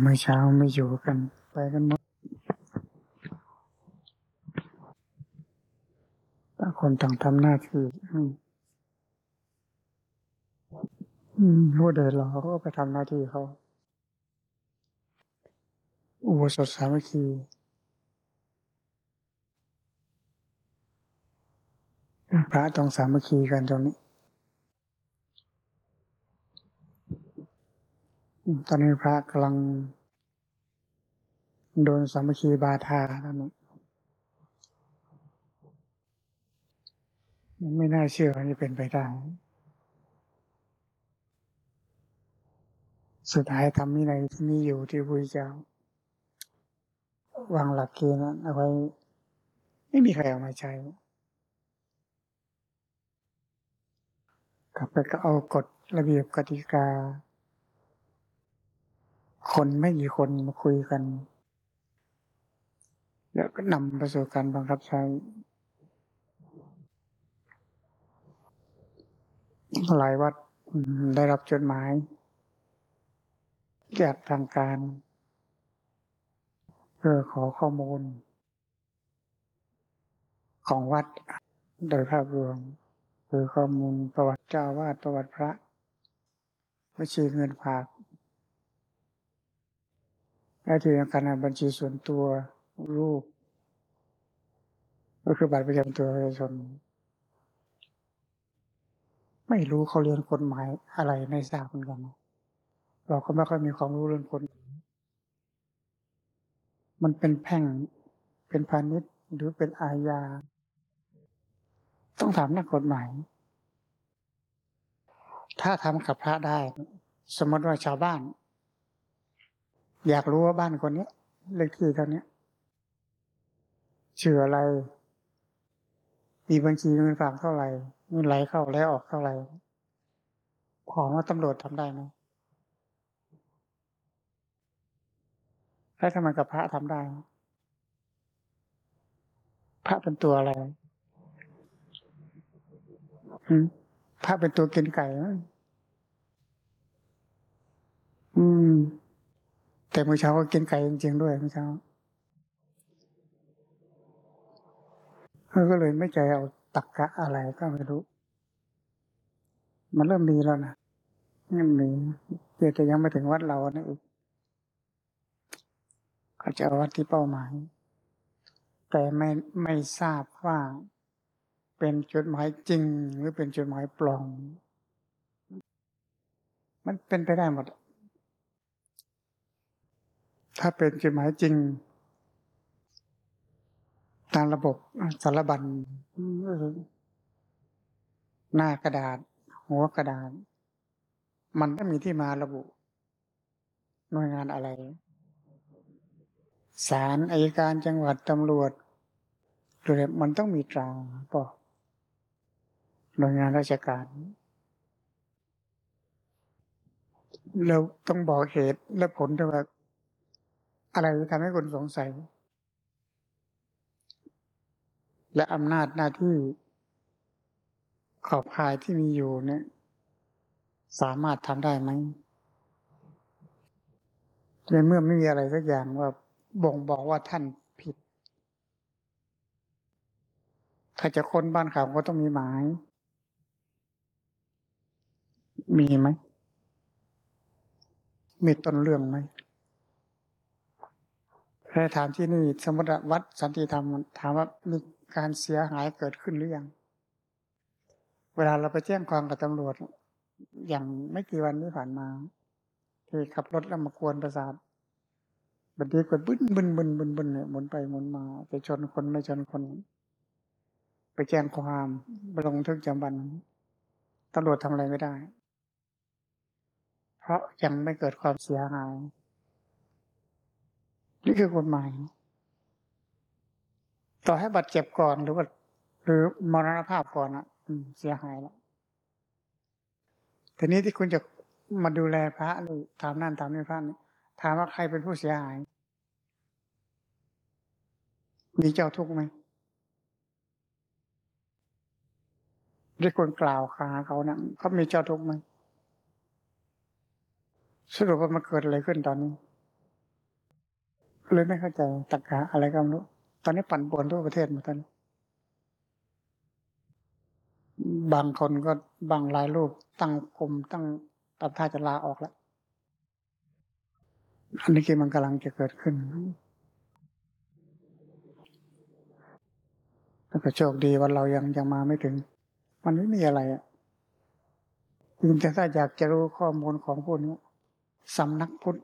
เมื่อเช้าไม่อยู่กัน ไปกันหมดต่างคนต่างทำหน้าที่อืมอืมผู้ใดรอเขาก็ไปทำหน้าที่เขาอุโบสถสามัคคีพระต้องสามัคคีกันตรงนี้ ตอนนี้พระกำลังโดนสามัคคีบาทาแล้วนะมันไม่น่าเชื่อว่าจะเป็นไปได้ สุดท้ายทำมินัยที่นี่อยู่ที่พุทธเจ้าวางหลักเกณฑ์นั้นเอาไว้ ไม่มีใครเอามาใช้ กลับไปก็เอากฎระเบียบกติกา คนไม่กี่คนมาคุยกัน แล้วก็นำไปสู่การบังคับใช้ หลายวัดได้รับจดหมายจากทางการเพื่อขอข้อมูล ของวัดโดยภาพรวม คือข้อมูลประวัติเจ้าวาดประวัติพระบัญชีเงินฝาก และที่สำคัญนะบัญชีส่วนตัวรูป ก็คือบัตรประจำตัวประชาชน ไม่รู้เขาเรียนกฎหมายอะไรไม่ทราบเหมือนกัน เราก็ไม่ค่อยมีความรู้เรื่องกฎหมายมันเป็นแพ่งเป็นพาณิชย์หรือเป็นอาญา ต้องถามนักกฎหมาย ถ้าทำกับพระได้ สมมติว่าชาวบ้าน อยากรู้ว่าบ้านคนนี้เลขที่เท่านี้ชื่ออะไร มีบัญชีเงินฝากเท่าไหร่เงินไหลเข้าไหลออกเท่าไหร่ขอว่าตำรวจทำได้ไหมแล้วทำไมกับพระทำได้ พระเป็นตัวอะไรพระเป็นตัวกินไก่ไหมอืม แต่เมื่อเช้าก็กินไก่จริงๆด้วยเมื่อเช้าก็เลยไม่ใจเอาตักกะอะไรก็ไม่รู้ มันเริ่มมีแล้วนะนี่มีเพียงแต่ยังไม่ถึงวัดเรานะอีกเขาจะเอาวัดที่เป้าหมาย แต่ไม่ไม่ทราบว่าเป็นจดหมายจริงหรือเป็นจดหมายปลอม มันเป็นไปได้หมด ถ้าเป็นจดหมายจริง ตามระบบสารบัญหน้ากระดาษ หัวกระดาษ มันต้องมีที่มาระบุ หน่วยงานอะไรศาลอายการจังหวัดตำรวจหรือมันต้องมีตราบอกหน่วยงานราชการเราต้องบอกเหตุและผลด้วยว่า อะไรทำให้คนสงสัย และอำนาจหน้าที่ขอบข่ายที่มีอยู่เนี่ย สามารถทำได้ไหมในเมื่อไม่มีอะไรสักอย่างว่าบ่งบอกว่าท่านผิด ถ้าจะค้นบ้านเขาก็ต้องมีหมาย มีไหม มีต้นเรื่องไหม ถ้าถามที่นี่สมมติว่าวัดสันติธรรมถามว่ามีการเสียหายเกิดขึ้นหรือยัง เวลาเราไปแจ้งความกับตำรวจ อย่างไม่กี่วันที่ผ่านมา ที่ขับรถแล้วมากวนประสาทบันทีกดบึ้นบึ้นบึ้นบึ้นบึ้นเนี่ยหมุนไปหมุนมาไปชนคนไม่ชนคน ไปแจ้งความไปลงทึกจำบันตำรวจทำอะไรไม่ได้ เพราะยังไม่เกิดความเสียหาย นี่คือกฎหมาย ต่อให้บัตรเจ็บก่อนหรือว่าหรือมรณภาพก่อนอะอืเสียหายแล้วทีนี้ที่คุณจะมาดูแลพระหรือถามนั่นถามนี่พระนี่ถามว่าใครเป็นผู้เสียหาย มีเจ้าทุกข์ไหมที่คนกล่าวขาเขาเนี่ยเขามีเจ้าทุกข์ไหมสรุปว่ามันเกิดอะไรขึ้นตอนนี้ เลยไม่เข้าใจตรรกะอะไรก็ไม่รู้ ตอนนี้ปั่นป่วนทั่วประเทศหมดตอนนี้บางคนก็บางรายรูปตั้งกลุ่มตั้งตัดท่าจะลาออกแล้ว อันนี้คือมันกำลังจะเกิดขึ้นแล้วก็โชคดีว่าเรายังยังมาไม่ถึง มันไม่มีอะไรอะคุณจะถ้าอยากจะรู้ข้อมูลของพวกนี้สำนักพุทธ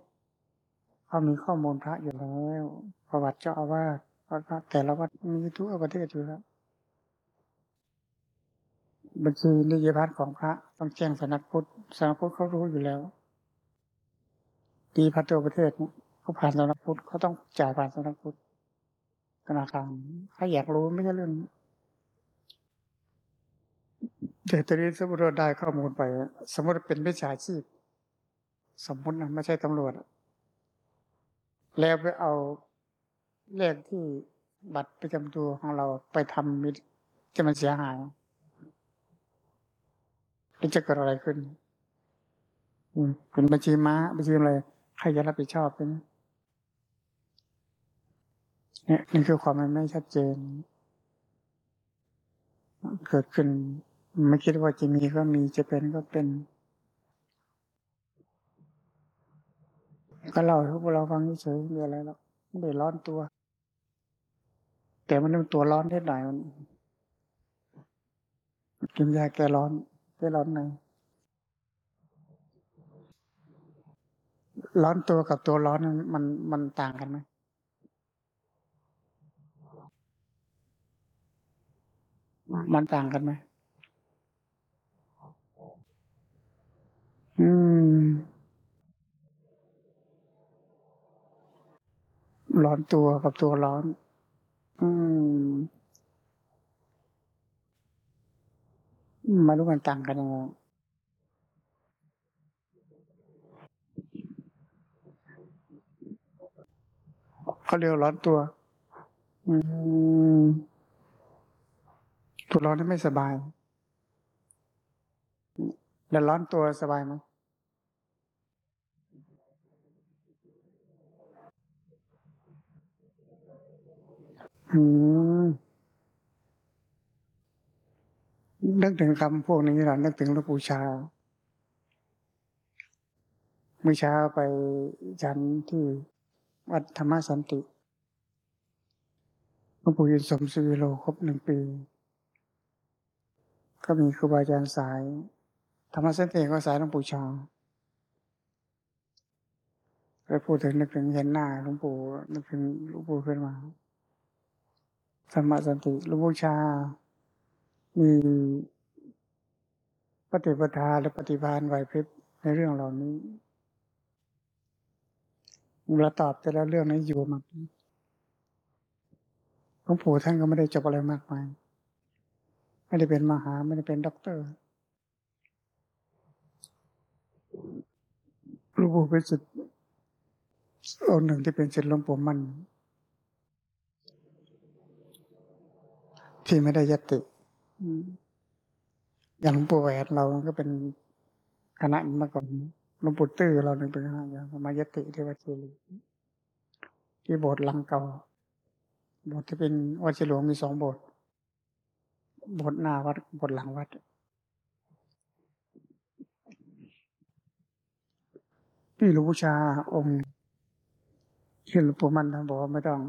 เขามีข้อมูลพระอยู่แล้วประวัติเจ้าอาวาสพระแต่ละวัดมีทั่วประเทศอยู่แล้วบัญชีนิยพัฒน์ของพระต้องแจ้งสนักพุทธสนักพุทธเขารู้อยู่แล้วดีพัฒน์ตัวประเทศเขาผ่านสนักพุทธเขาต้องจ่ายผ่านสนักพุทธธนาคารถ้าอยากรู้ไม่ใช่เรื่องแต่ตอนนี้สมมติเราได้ข้อมูลไป สมมติเป็นวิชาชีพ สมมตินะไม่ใช่ตำรวจ แล้วไปเอาเลขที่บัตรประจำตัวของเราไปทำมิจะมันเสียหายจะเกิดอะไรขึ้นเป็นบัญชีม้าบัญชีอะไรใครจะรับผิดชอบเป็นเนี่ยนี่คือความไม่ชัดเจน เกิดขึ้น ไม่คิดว่าจะมีก็มีจะเป็นก็เป็น ก็เล่าให้พวกเราฟังเฉยๆมีอะไรหรอกไม่ได้ร้อนตัว แต่มันเป็นตัวร้อนนิดหน่อยมันกินยาแก้ร้อนแก้ร้อนในร้อนตัวกับตัวร้อนมันมันต่างกันไหมมันต่างกันไหมอืม ร้อนตัวกับตัวร้อน อืมม่รู้มันต่างกันยังไงเขาเรียกร้อนตัว อืมตัวร้อนที่ไม่สบาย แล้วร้อนตัวสบายไหม อืมนึกถึงคำพวกนี้เรานึกถึงหลวงปู่ชาเมื่อเช้าไปฉันที่วัดธรรมสันติหลวงปู่ยินสมสุวิโลครบหนึ่งปี ก็มีครูบาอาจารย์สาย ธรรมเส้นเองก็สายหลวงปู่ชาไปพูดถึงนึกถึงเห็นหน้าหลวงปู่นึกถึงหลวงปู่ขึ้นมา ธรรมสันติหลวงปู่ชา มีปฏิปทาและปฏิภาณไหวพริบในเรื่องเหล่านี้เราตอบแต่ละเรื่องนี้อยู่มาหลวงปู่ท่านก็ไม่ได้จบอะไรมากมาย ไม่ได้เป็นมหา ไม่ได้เป็นด็อกเตอร์หลวงปู่เป็นสิทธิ์องค์หนึ่งที่เป็นสิทธิ์หลวงปู่มัน ที่ไม่ได้ยติอย่างหลวงปู่แหวนเราก็เป็นคณะมาก่อนหลวงปู่ตื้อเราหนึ่งเป็นคณะอย่างมายติที่วัดเจรีที่โบสถ์ลังเก่าโบสถ์ที่เป็นวัดเฉลวงมีสองโบสถ์บทหน้าวัดบทหลังวัด พี่หลวงปู่ชาองค์ที่หลวงปู่มันท่านบอกว่าไม่ต้อง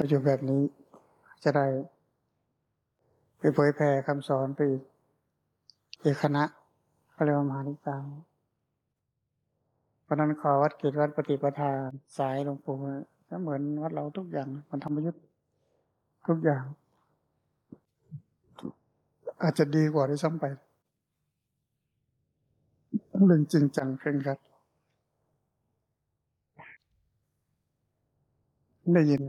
เราอยู่แบบนี้จะได้ไปเผยแผ่คำสอนไปอีกคณะก็เรียกว่ามหานิกายเพราะนั้นขอวัดกิจวัดปฏิปทาสายหลวงปู่ก็เหมือนวัดเราทุกอย่างมันทำประยุทธ์ทุกอย่าง อาจจะดีกว่าที่ซ้ำไปเรื่องจริงจังเคร่งครัดได้ยิน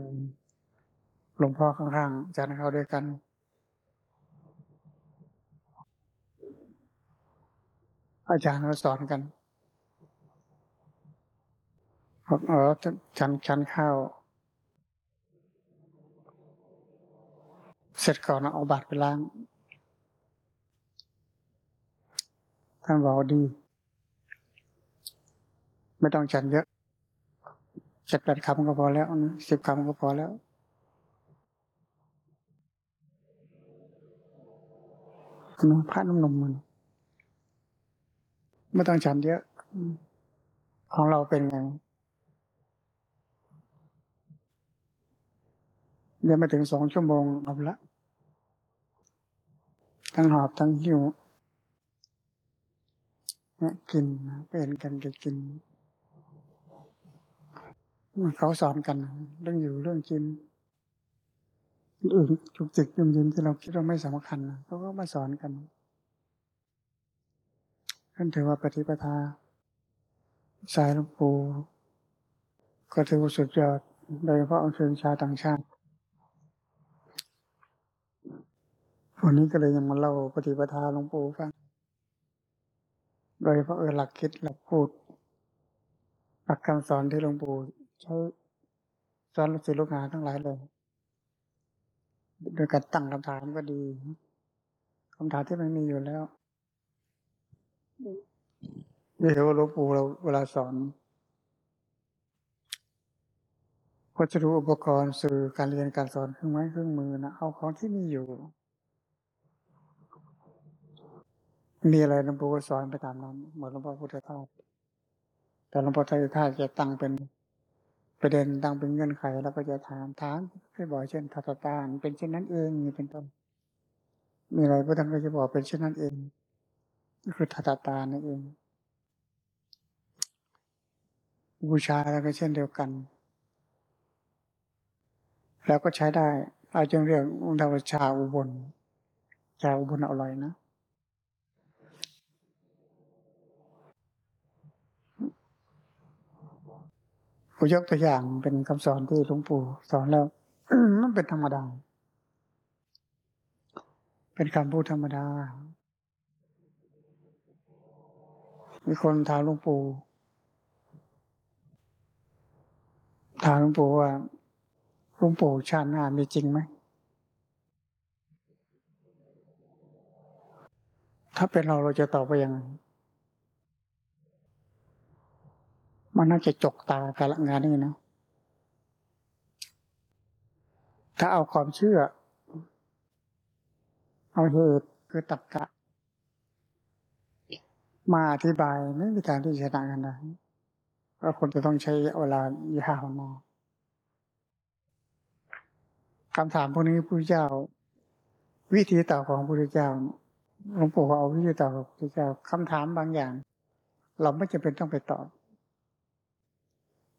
หลวงพ่อข้างๆอาจารย์เขาด้วยกันอาจารย์เขาสอนกันบอกเออฉันฉันข้าว เสร็จก่อนเอาบาตรไปล้าง ท่านบอกดี ไม่ต้องฉันเยอะเจ็ดแปดคำก็พอแล้วนะสิบคำก็พอแล้ว นะพระนุ่มๆมันไม่ต้องฉันเยอะ ของเราเป็นไงเดี๋ยวมาถึงสองชั่วโมงเอาละ ทั้งหอบทั้งหิวเนี่ยกินเป็นกันก็กินเขาสอนกันเรื่องอยู่เรื่องกิน อื่นจุกจิกยุ่มยิ้มที่เราคิดว่าไม่สำคัญนะเขาก็มาสอนกันนั่นถือว่าปฏิปทา สายหลวงปู่ก็ถือว่าสุดยอด โดยเฉพาะองค์เชิญชาต่างชาติวันนี้ก็เลยยังมาเล่าปฏิปทาหลวงปู่ฟัง โดยเฉพาะเออหลักคิดหลักพูด หลักคำสอนที่หลวงปู่ใช้สอนลูกศิษย์ลูกหาทั้งหลายเลย โดยการตั้งคำถามก็ดีคำถามที่มันมีอยู่แล้วเดี๋ยวหลวงปู่เราเวลาสอนก็จะรู้อุปกรณ์สื่อการเรียนการสอนเครื่องไม้เครื่องมือนะเอาของที่มีอยู่ มีอะไรหลวงปู่ก็สอนไปตามนั้นเหมือนหลวงพ่อพุทธทาสแต่หลวงพ่อพุทธทาสจะตั้งเป็น ประเด็นตั้งเป็นเงื่อนไขแล้วก็จะถามถามให้บอกเช่นทัตตานเป็นเช่นนั้นเองนี่เป็นต้น มีอะไรพระท่านก็จะบอกเป็นเช่นนั้นเองคือทัตตานั่นเองบูชาแล้วก็เช่นเดียวกัน แล้วก็ใช้ได้ อาจึงเรียกองค์ดาวชาอุบลชาอุบลอร่อยนะ ผมยกตัวอย่างเป็นคำสอนที่หลวงปู่สอนแล้วมันเป็นธรรมดา เป็นคำพูดธรรมดา มีคนถามหลวงปู่ถามหลวงปู่ว่าหลวงปู่ชาติหน้ามีจริงไหม ถ้าเป็นเราเราจะตอบไปยังไง มันน่าจะจกตาการละงานนี่นะถ้าเอาความเชื่อ เอาเหตุคือตักกะ มาอธิบายไม่มีทางที่จะชนะกันได้ก็คนจะต้องใช้เวลายาวมาคำถามพวกนี้พระเจ้า วิธีตอบของพระเจ้าหลวงปู่เอาวิธีตอบของพระเจ้าคำถามบางอย่าง เราไม่จำเป็นต้องไปตอบ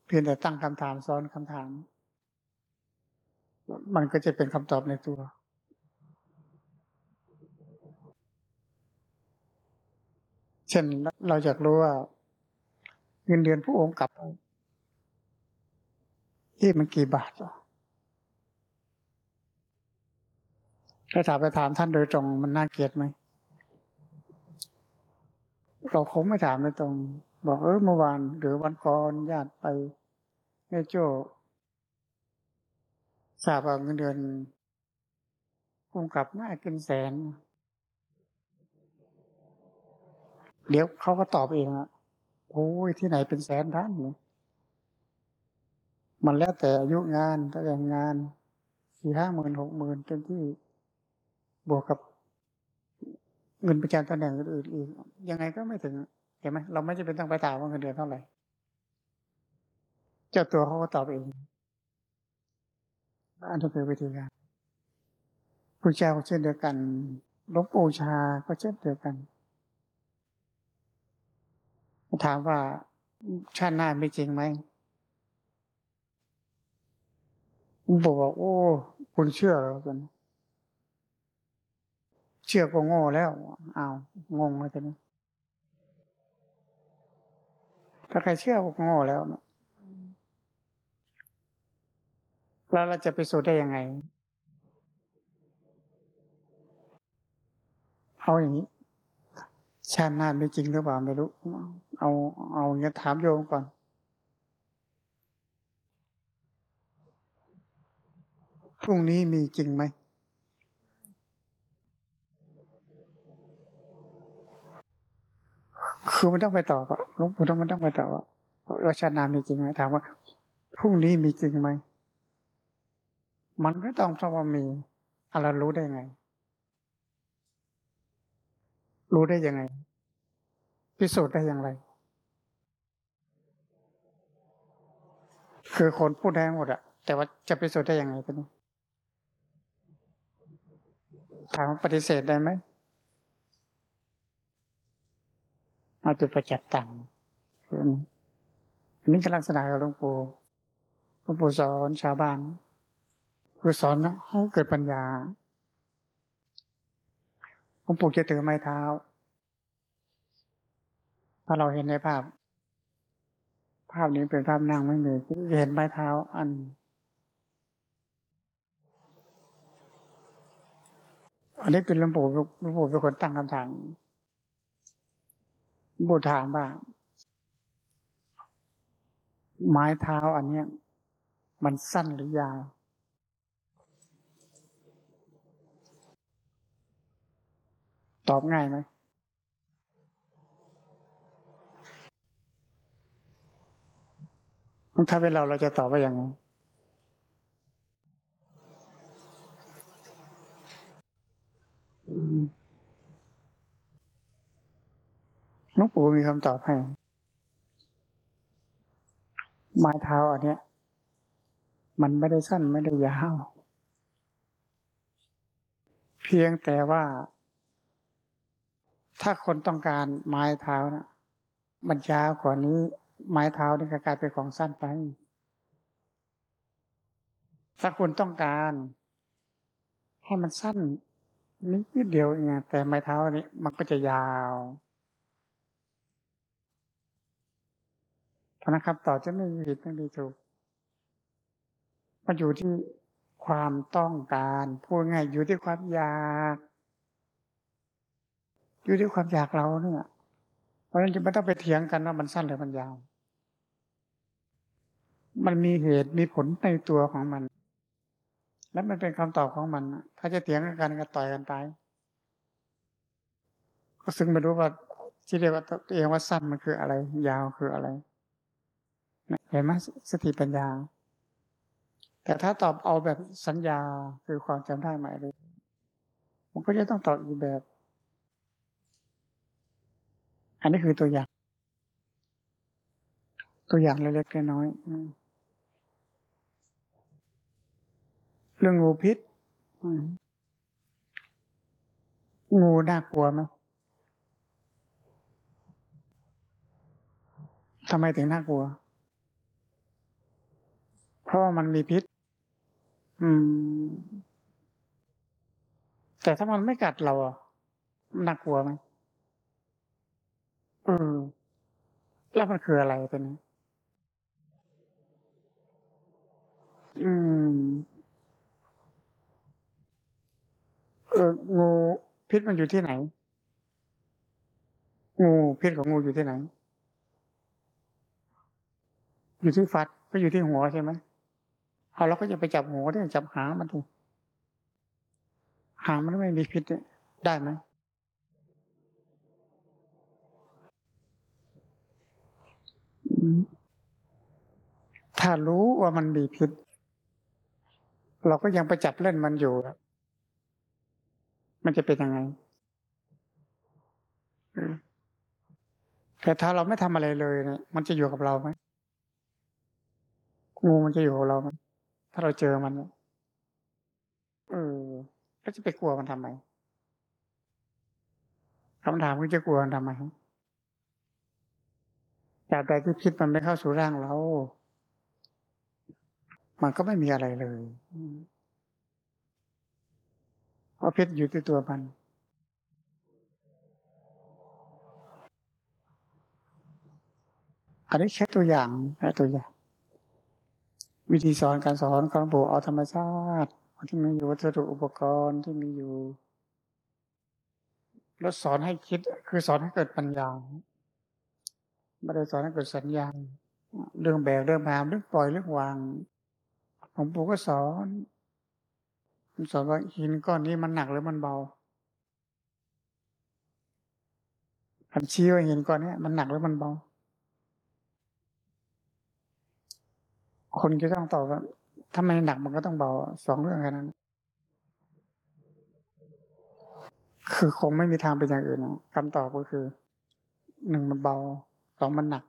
เพียงแต่ตั้งคำถามซ้อนคำถาม มันก็จะเป็นคำตอบในตัว เช่นเราอยากรู้ว่า เงินเดือนผู้องค์กับที่มันกี่บาทถ้าถามไปถามท่านโดยตรงมันน่าเกลียดไหมเราคงไม่ถามโดยตรง บอกเออเมื่อวาน หรือวันก่อนญาติไปแม่โจ้ทราบว่าเงินเดือนผู้กลับน่ากินแสน เดี๋ยวเขาก็ตอบเองอะโอ้ยที่ไหนเป็นแสนท่านเนี่ยมันแล้วแต่อายุงานถ้าอย่งงานสี่ห้าหมื่นหกหมื่นเต็มที่บวกกับเงินประจำตำแหน่งอื่นอีกยังไงก็ไม่ถึง เห็นไหมเราไม่จำเป็นต้องไปถามว่าเงินเดือนเท่าไหร่เจ้าตัวเขาก็ตอบเองอันนี้คือวิธีการพระเจ้าก็เช่นเดียวกันลบปูชาก็เช่นเดียวกันถามว่าชาติหน้าไม่จริงไหมบอกว่าโอ้ คุณเชื่อแล้วกันเชื่อก็โง่แล้วอ้าวงงเลยทีนี้ ถ้าใครเชื่อก็โง่แล้วแล้วเราจะไปสูจได้ยังไง เอาอย่างนี้ ชาติหน้าไม่จริงหรือเปล่าไม่รู้ เอา เอาอย่างนี้ถามโยมก่อน พรุ่งนี้มีจริงไหม คือมันต้องไปตอบอะหลวงปู่ต้องมันต้องไปตอบว่าชาตินามีจริงไหมถามว่าพรุ่งนี้มีจริงไหมมันก็ต้องเพราะว่ามีอะไรรู้ได้ไง รู้ได้ยังไง พิสูจน์ได้อย่างไร คือคนพูดได้หมดอะแต่ว่าจะพิสูจน์ได้ยังไงตอนถามปฏิเสธได้ไหม เอาจุประจักษ์ต่างอันนี้ก็ลักษณะของหลวงปู่หลวงปู่สอนชาวบ้านคือสอนให้เกิดปัญญาหลวงปู่จะถือไม้เท้า ถ้าเราเห็นในภาพ ภาพนี้เป็นภาพนั่งไม่มีจะเห็นไม้เท้าอันอันนี้เป็นหลวงปู่หลวงปู่เป็นคนตั้งคำถาม หลวงปู่ถามว่า ไม้เท้าอันเนี้ย มันสั้นหรือยาวตอบง่ายไหมถ้าเป็นเราเราจะตอบว่าอย่างไงห ลวงปู่มีคำตอบให้ไม้เท้าอันเนี้ย มันไม่ได้สั้นไม่ได้ยาวเพียงแต่ว่า ถ้าคนต้องการไม้เท้านะมันยาวกว่านี้ ไม้เท้านี่ก็กลายเป็นของสั้นไป ถ้าคุณต้องการ ให้มันสั้นนิดเดียวเองแต่ไม้เท้านี้มันก็จะยาว เพราะนะครับต่อจะไม่มีผิดไม่มีถูกมันอยู่ที่ความต้องการพูดง่ายอยู่ที่ความอยาก อยู่ที่ความอยากเราเนี่ย เพราะฉะนั้นจะไม่ต้องไปเถียงกันว่ามันสั้นหรือมันยาว มันมีเหตุมีผลในตัวของมัน และมันเป็นคำตอบของมันถ้าจะเถียงกันก็ต่อยกันไปก็ซึ่งไม่รู้ว่าที่เรียกว่าตัวเองว่าสั้นมันคืออะไร ยาวคืออะไร เห็นไหมสติปัญญา แต่ถ้าตอบเอาแบบสัญญาคือความจำได้หมายเลยมันก็จะต้องตอบอีกแบบ อันนี้คือตัวอย่าง ตัวอย่างเล็กๆน้อยๆเรื่องงูพิษงูน่ากลัวไหมทำไมถึงน่ากลัว ราะว่ามันมีพิษ อืม แต่ถ้ามันไม่กัดเราอะมันน่ากลัวไหมอืมแล้วมันคืออะไรตัวนี้ อืม เอองูพิษมันอยู่ที่ไหน งูพิษของงูอยู่ที่ไหน อยู่ที่ฟัดก็อยู่ที่หัวใช่ไหม เอาเราก็จะไปจับหัวได้จับหางมันดูหางมันไม่มีพิษได้ไหมถ้ารู้ว่ามันมีพิษ เราก็ยังไปจับเล่นมันอยู่ มันจะเป็นยังไงแต่ถ้าเราไม่ทำอะไรเลยเนี่ยมันจะอยู่กับเราไหมงูมันจะอยู่กับเราไหม ถ้าเราเจอมันเออแล้วจะไปกลัวมันทำไมคำถามคือจะกลัวมันทำไมจากใดที่พิษมันไม่เข้าสู่ร่างเรา มันก็ไม่มีอะไรเลยเพราะพิษอยู่ที่ตัวมันอันนี้แค่ตัวอย่างแค่ตัวอย่าง วิธีสอนการสอนของปู่เอาธรรมชาติที่มีอยู่วัสดุอุปกรณ์ที่มีอยู่แล้วสอนให้คิดคือสอนให้เกิดปัญญาไม่ได้สอนให้เกิดสัญญาเรื่องแบบเรื่องพามเรื่องปล่อยเรื่องวางของปู่ก็สอนสอนว่าหินก้อนนี้มันหนักหรือมันเบาคันชี้ว่าหินก้อนนี้มันหนักหรือมันเบา คนจะต้องตอบว่าถ้าไมหนักมันก็ต้องเบาสองเรื่องแค่นั้น คือคงไม่มีทางเป็นอย่างอื่นคำตอบก็คือหนึ่งมันเบาสองมันหนัก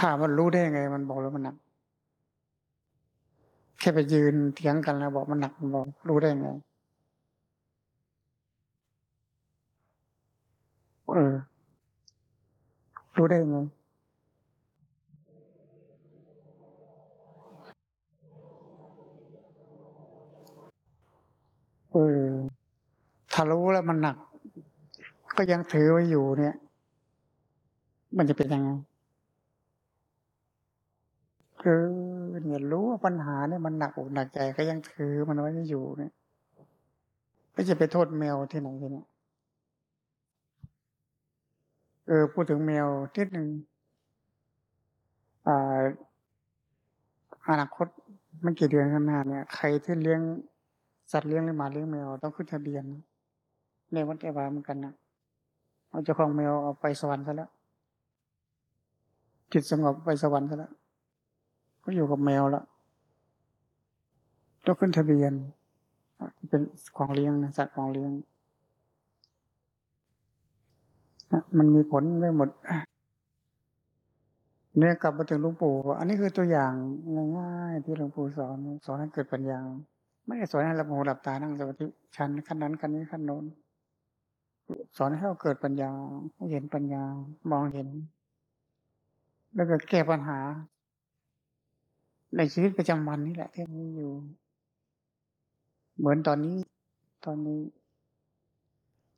ถามว่ารู้ได้ยังไง มันเบอกแล้วมันหนัก แค่ไปยืนเถียงกันแล้วบอกมันหนักมันบอกรู้ได้ยังไงเออรู้ได้ยังไง เออถ้ารู้แล้วมันหนัก ก็ยังถือไว้อยู่เนี่ย มันจะเป็นยังไงคือเนี่ยรู้ว่าปัญหาเนี่ยมันหนักอกหนักใจก็ยังถือมันไว้อยู่เนี่ยไม่จะไปโทษแมวที่ไหนทีเนี่ยเออพูดถึงแมวทิดหนึ่งอ่าอนาคตไม่กี่เดือนข้างหน้าเนี่ย ใครที่เลี้ยง สัตว์เลี้ยงหรือหมาเลี้ยงแมวต้องขึ้นทะเบียนในวัดเอวาเหมือนกันนะเอาเจ้าของแมวเอาไปสวรรค์ซะแล้วจิตสงบไปสวรรค์ซะแล้วก็อยู่กับแมวล้วต้องขึ้นทะเบียน เป็นของเลี้ยงนะสัตว์ของเลี้ยงมันมีผลไม่หมดเนี่ยกลับมาถึงหลวงปู่อันนี้คือตัวอย่างง่ายๆที่หลวงปู่สอนสอนให้เกิดปัญญา ไม่ได้สอนให้หลับหูหลับตานั่งสมาธิชั้นขั้นนั้นขั้นนี้ขั้นโน้นสอนให้เราเกิดปัญญาเห็นปัญญามองเห็น แล้วก็แก้ปัญหา ในชีวิตประจำวันนี่แหละที่มีอยู่ เหมือนตอนนี้ ตอนนี้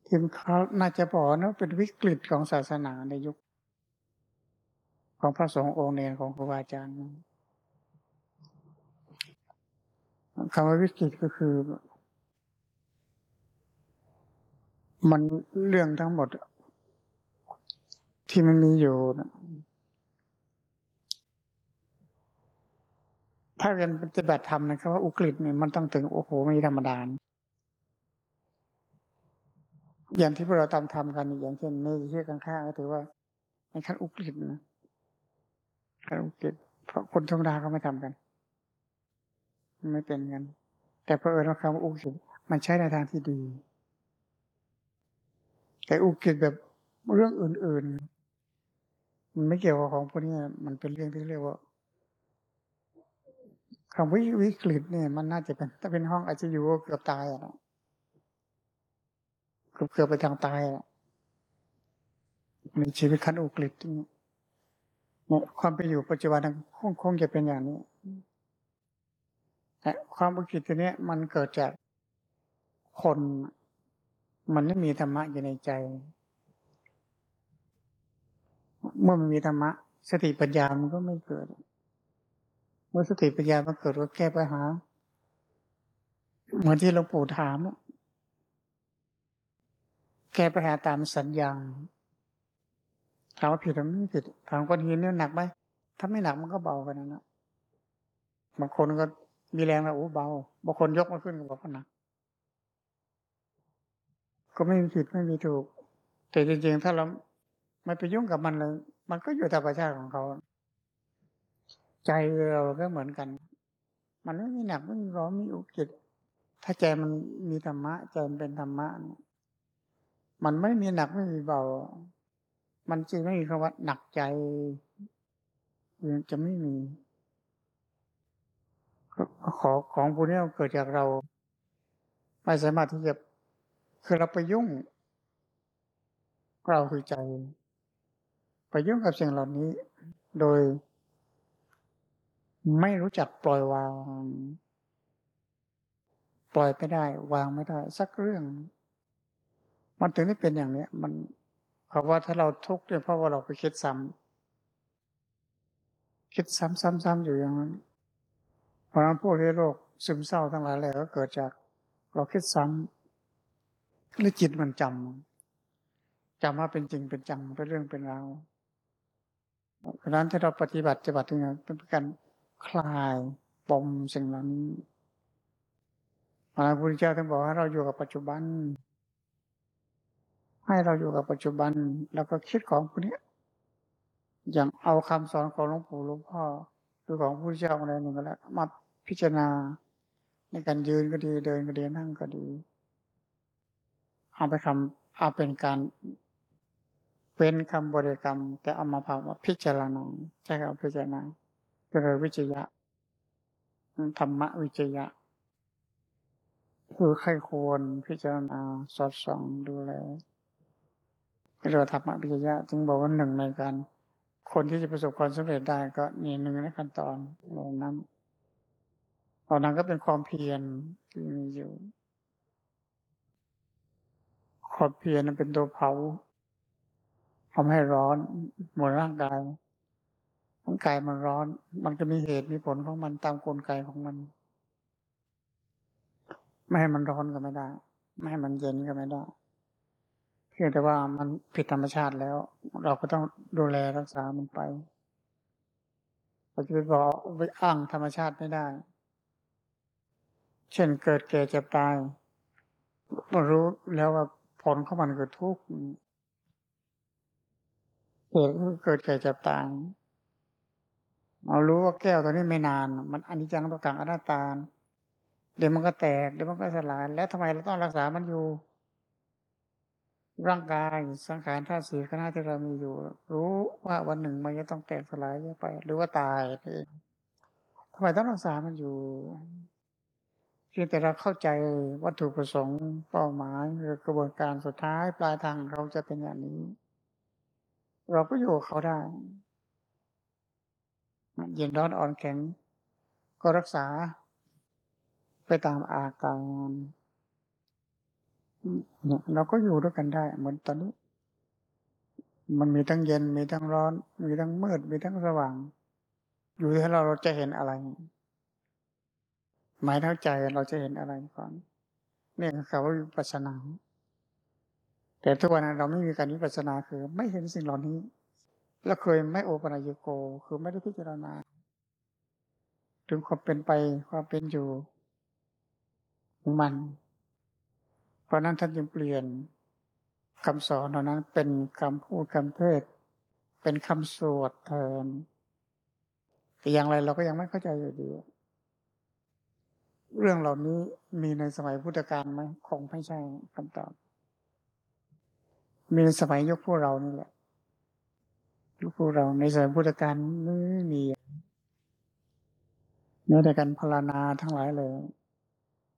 ทีมเขาน่าจะบอกนะเป็นวิกฤตของศาสนาในยุค ของพระสงฆ์องค์เนรของครูบาอาจารย์ คำว่าวิกฤตก็คือ มันเรื่องทั้งหมด ที่มันมีอยู่ถ้าเรียนปฏิบัติธรรมนะครับว่าอุกฤษเนี่ยมันต้องถึงโอ้โหไม่ธรรมดาอย่างที่พวกเราทำทำกันอย่างเช่นในที่ข้างๆก็ถือว่าในขั้นอุกฤษนะขั้นอุกฤษเพราะคนธรรมดาเขาไม่ทำกัน ไม่เป็นกัน แต่เพอเออเราคำว่าอุกฤษมันใช้ในทางที่ดี แต่อุกฤษแบบเรื่องอื่น ๆ มันไม่เกี่ยวกับของพวกนี้มันเป็นเรื่องที่เรียกว่าคำวิวิกฤตเนี่ย มันน่าจะเป็น ถ้าเป็นห้องอาจจะอยู่เกือบตายอะเกือบเกือบไปทางตายอะในชีวิตขั้นอุกฤษเนี่ยความเป็นอยู่ปัจจุบันคงคงจะเป็นอย่างนี้ ความอุกฤษตัวนี้มันเกิดจากคนมันไม่มีธรรมะอยู่ในใจ เมื่อมันมีธรรมะ สติปัญญามันก็ไม่เกิด เมื่อสติปัญญามันเกิดก็แก้ปัญหา เหมือนที่หลวงปู่ถาม แก้ปัญหาตามสัญญาถามว่าผิดหรือไม่ผิดถามก้อนหินเนี่ยหนักไหมถ้าไม่หนักมันก็เบากันนะบางคนก็ มีแรงแล้วโอ้เบาบางคนยกมาขึ้นก็บอกว่าหนักก็ไม่มีผิดไม่มีถูก แต่จริงๆ ถ้าเราไม่ไปยุ่งกับมันเลย มันก็อยู่ธรรมชาติของเขา ใจเราก็เหมือนกัน มันไม่มีหนักไม่มีร้อนมีอุกิจถ้าใจมันมีธรรมะใจมันเป็นธรรมะ มันไม่มีหนักไม่มีเบา มันจึงไม่มีคำว่าหนักใจจะไม่มี ขอของพวกนี้เกิดจากเรา ไม่สามารถที่จะคือเราไปยุ่ง เราคือใจ ไปยุ่งกับสิ่งเหล่านี้ โดย ไม่รู้จักปล่อยวาง ปล่อยไม่ได้ วางไม่ได้ สักเรื่อง มันถึงได้เป็นอย่างเนี้ยมันเพราะว่าถ้าเราทุกข์เนี่ยเพราะว่าเราไปคิดซ้ำคิดซ้ำๆๆอยู่อย่างนั้น ราะนั้นพวกที่โรคซึมเศร้าทั้งหลายแหล่ก็เกิดจาก เราคิดซ้ำหรือจิตมันจำจำว่าเป็นจริงเป็นจังเป็นเรื่องเป็นราวเพราะนั้นถ้าเราปฏิบัติปฏิบัติถึงเป็นการคลายปมสิ่งเหล่านี้พระพุทธเจ้าท่านบอกให้เราอยู่กับปัจจุบัน ให้เราอยู่กับปัจจุบัน แล้วก็คิดของพวกนี้อย่างเอาคำสอนของหลวงปู่หลวงพ่อหรือของพระพุทธเจ้าอะไรหนึ่งก็แล้วมา พิจารณา ในการยืนก็ดีเดินก็ดีนั่งก็ดี เอาไปคำเอาเป็นการเป็นคำบริกรรม แต่เอามาพาว่าพิจารณาใช่ครับพิจารณาก็เลยวิจยะธรรมวิจยะคือใครควรพิจารณาสอดส่องดูแลเรียกว่าธรรมวิจยะจึงบอกว่าหนึ่งในการคนที่จะประสบความสำเร็จได้ก็นี่หนึ่งในขั้นตอนล่านั้น เหล่านั้นก็เป็นความเพียรที่มีอยู่ ความเพียรมันเป็นตัวเผาทำให้ร้อนหมดร่างกายร่างกายมันร้อน มันก็มีเหตุมีผลของมันตามกลไกของมัน ไม่ให้มันร้อนก็ไม่ได้ ไม่ให้มันเย็นก็ไม่ได้เพียงแต่ว่ามันผิดธรรมชาติแล้ว เราก็ต้องดูแลรักษามันไปเราจะไปบอกไปอ้างธรรมชาติไม่ได้ เช่นเกิดแก่เจ็บตายเรารู้แล้วว่าผลของมันคือทุกข์เกิดเกิดแก่เจ็บตายเรารู้ว่าแก้วตัวนี้ไม่นาน มันอนิจจังตัวกลางอนัตตาเดี๋ยวมันก็แตกเดี๋ยวมันก็สลาย แล้วทำไมเราต้องรักษามันอยู่ ร่างกายสังขารธาตุสี่ขณะที่เรามีอยู่ รู้ว่าวันหนึ่งมันจะต้องแตกสลายไป หรือว่าตายเองทำไมต้องรักษามันอยู่ พียงแต่เราเข้าใจวัตถุประสงค์เป้าหมายหรือกระบวนการสุดท้ายปลายทางเราจะเป็นอย่างนี้ เราก็อยู่เขาได้เย็นร้อนอ่อนแข็ง ก็รักษาไปตามอาการเนี่ยเราก็อยู่ด้วยกันได้ เหมือนตอนนี้ มันมีทั้งเย็นมีทั้งร้อน มีทั้งมืดมีทั้งสว่าง อยู่ที่เราเราจะเห็นอะไร หมายเท่าใจเราจะเห็นอะไรก่อนเนี่ยคือว่าวิปัสสนา แต่ทุกวันนั้นเราไม่มีการวิปัสสนาคือ ไม่เห็นสิ่งเหล่านี้ แล้วเคยไม่โอปัญญโก คือไม่ได้พิจารณา ถึงความเป็นไปความเป็นอยู่มัน เพราะนั้นท่านจึงเปลี่ยนคำสอนเหล่านั้นเป็นคำพูดคำเทศ เป็นคำสวดแทนแต่อย่างไรเราก็ยังไม่เข้าใจอยู่ดี เรื่องเหล่านี้มีในสมัยพุทธกาลไหมคงไม่ใช่คำตอบ มีในสมัยยุคพวกเรานี่แหละพวกเราในสมัยพุทธกาลไม่มีแม้แต่การพลานาทั้งหลายเลย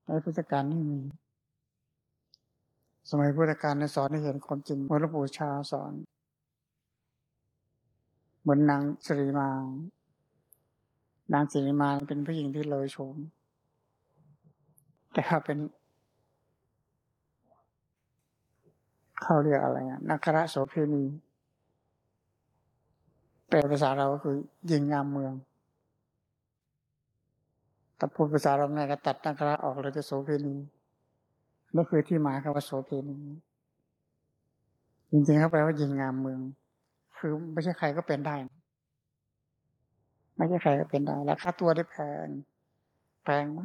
ในพุทธกาลไม่มี สมัยพุทธกาลในสอนให้เห็นความจริงเหมือนหลวงปู่ชาสอน เหมือนนางสิริมานางสิริมาเป็นผู้หญิงที่เลยชม แต่ถ้าเป็นเขาเรียกอะไรนะนักระโสเพณีแปลภาษาเราก็คือยิงงามเมืองถ้าพูดภาษาเราไงก็ตัดนักระออกเราจะโสเพณีนั่นคือที่มาคำว่าโสเพณีจริงๆเขาแปลว่ายิงงามเมือง คือไม่ใช่ใครก็เป็นได้ ไม่ใช่ใครก็เป็นได้แล้วค่าตัวได้แพงแพงไหม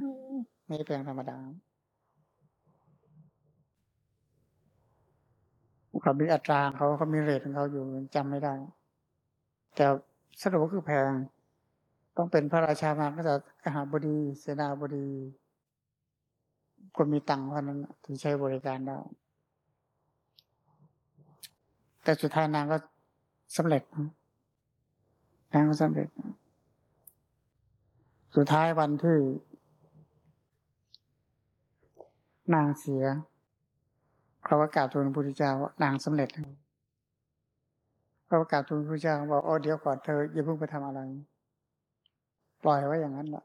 ไม่แพงธรรมดาเขามีอัตราเขาเขามีเรทของเขาอยู่จำไม่ได้ แต่สรุปก็คือแพง ต้องเป็นพระราชามากษัตริย์กหาบดีเสนาบดีคนมีตังค์เพรานั้นถึงใช้บริการได้ แต่สุดท้ายนางก็สำเร็จนางก็สำเร็จ สุดท้ายวันที่ นางเสียเขาก็กล่าวทูลพระพุทธเจ้าว่านางสำเร็จแล้วพระประกาศทูลพระพุทธเจ้าบอกโอ้เดี๋ยวก่อนเธออย่าเพิ่งไปทำอะไร ปล่อยไว้อย่างนั้นแหละ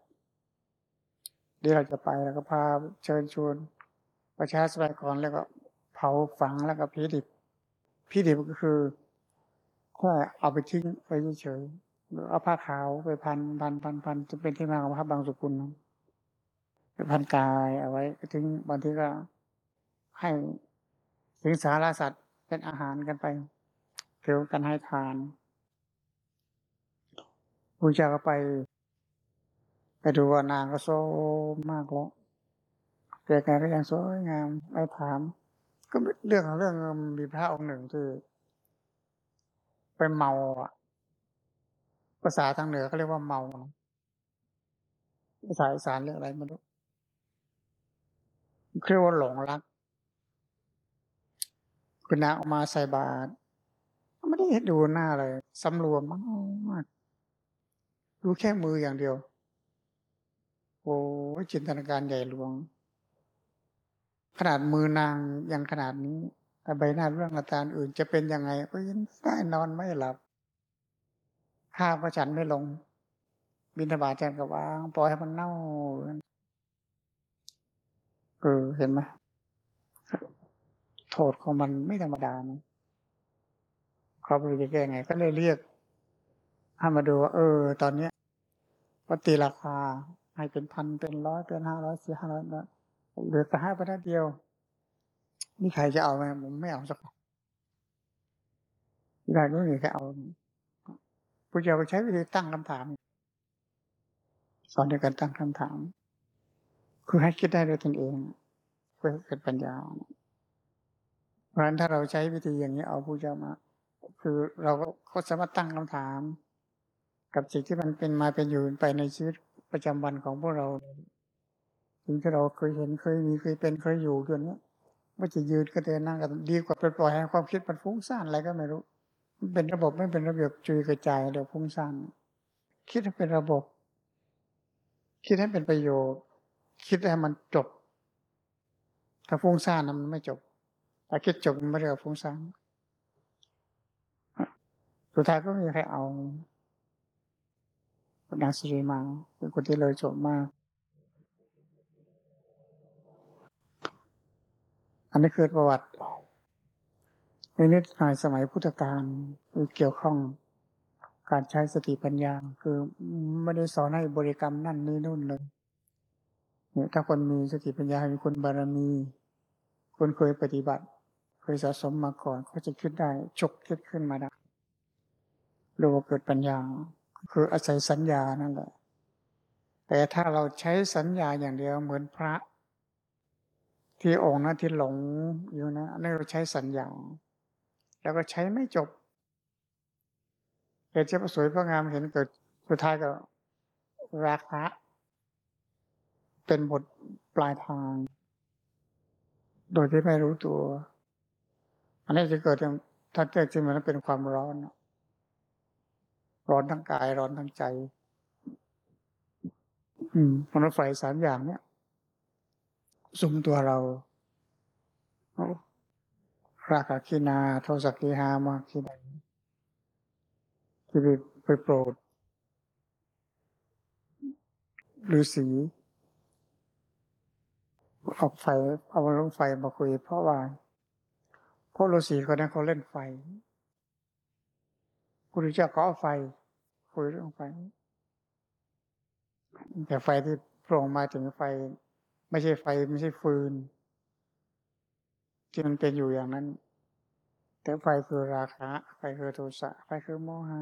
เดี๋ยวเราจะไปแล้วก็พาเชิญชวน ประชาสบายก่อนแล้วก็เผาฝังแล้วก็พิดิบพิดิบก็คือแค่เอาไปทิ้งไปเฉยหรือเอาผ้าขาวไปพันพันพันพันจะเป็นที่มาของพระบางสุกุลนะ พันกายเอาไว้ทิ้งบางทีก็ให้ถึงสารสัตว์เป็นอาหารกันไปเกี่ยวกันให้ทานพระเจ้าก็ไป ไปดูว่านางก็โซมากแล้วแต่แกก็ยังสวยงามไม่ถาม ก็เรื่องของเรื่องมีพระองค์หนึ่งที่ไปเมาอะ ภาษาทางเหนือเขาเรียกว่าเมาภาษาอีสานเรียกอะไรไม่รู้ เรียกว่าหลงรัก คุณนางออกมาใส่บาตรไม่ได้ดูหน้าเลยสำรวมมากดูแค่มืออย่างเดียว โอ้จินตนาการใหญ่หลวง ขนาดมือนางยังขนาดนี้แต่ใบหน้าเรื่องอาการอื่นจะเป็นยังไงก็ยังได้นอนไม่หลับข้าวก็ฉันไม่ลง บินทบาทจันก็วางปล่อยให้มันเน่า เออเห็นไหมโทษของมันไม่ธรรมดานะเขาไม่รู้จะแก้ไง ก็เลยเรียกให้มาดูว่าเออ ตอนเนี้ยว่าตีราคาให้เป็นพันเป็นร้อยเป็นห้าร้อยสี่ห้าร้อยเหลือแต่ห้าประเดียว นี่ใครจะเอาไหมผมไม่เอาสักได้ไม่มีใครเอาผู้เจ้าใช้วิธีตั้งคำถาม สอนในการตั้งคำถาม คือให้คิดได้ด้วยตนเองเพื่อเกิดปัญญา เพราะฉะนั้นถ้าเราใช้วิธีอย่างนี้เอาผู้เจ้ามา คือเราก็สามารถตั้งคำถาม กับสิ่งที่มันเป็นมาเป็นอยู่ไปในชีวิตประจำวันของพวกเราสิ่งที่เราเคยเห็นเคยมีเคยเป็นเคยอยู่ตัวนี้ว่าจะยืนก็เดินนั่งก็ดีกว่าไปปล่อยให้ความคิดมันฟุ้งซ่านอะไรก็ไม่รู้ มันเป็นระบบไม่เป็นระเบียบจุยกระจายเดี๋ยวฟุ้งซ่านคิดให้เป็นระบบ คิดให้เป็นประโยชน์ คิดให้มันจบ ถ้าฟุ้งซ่านมันไม่จบ ถ้าคิดจบมันไม่เรียกฟุ้งซ่านสุดท้ายก็ไม่มีใครเอานางสิริมาเป็นคนที่เลยจบมาก อันนี้คือประวัติในนิดหน่อยสมัยพุทธกาลคือเกี่ยวข้องการใช้สติปัญญา คือไม่ได้สอนให้บริกรรมนั่นนี่นู่นเลย เนี่ยถ้าคนมีสติปัญญา มีคนบารมี คนเคยปฏิบัติ เคยสะสมมาก่อนก็จะคิดได้ชกคิดขึ้นมาได้เรียกว่าเกิดปัญญา คืออาศัยสัญญานั่นแหละ แต่ถ้าเราใช้สัญญาอย่างเดียวเหมือนพระ ที่องค์นั้นที่หลงอยู่นะนั่นเราใช้สัญญา แล้วก็ใช้ไม่จบเหตุจะประสวยพระงามเห็นเกิดสุดท้ายก็ราคะ เป็นบทปลายทาง โดยที่ไม่รู้ตัว อันนี้จะเกิดถ้าเกิดจริงมันเป็นความร้อน ร้อนทั้งกาย ร้อนทั้งใจ อืมพลไฟสามอย่างเนี้ยสุมตัวเราราคาคินา โทสักิหามาคิดที่ไปโปรดฤาษี เอาไฟเอาลงไฟมาคุย เพราะว่าพราะฤาษีคนนั้นเขาเล่นไฟคุณเจ้าก็เอาไฟ คุยเรื่องไฟแต่ไฟที่โปร่งมาถึงไฟ ไม่ใช่ไฟไม่ใช่ฟืน ที่มันเป็นอยู่อย่างนั้น แต่ไฟคือราคะ ไฟคือโทสะไฟคือโมหะ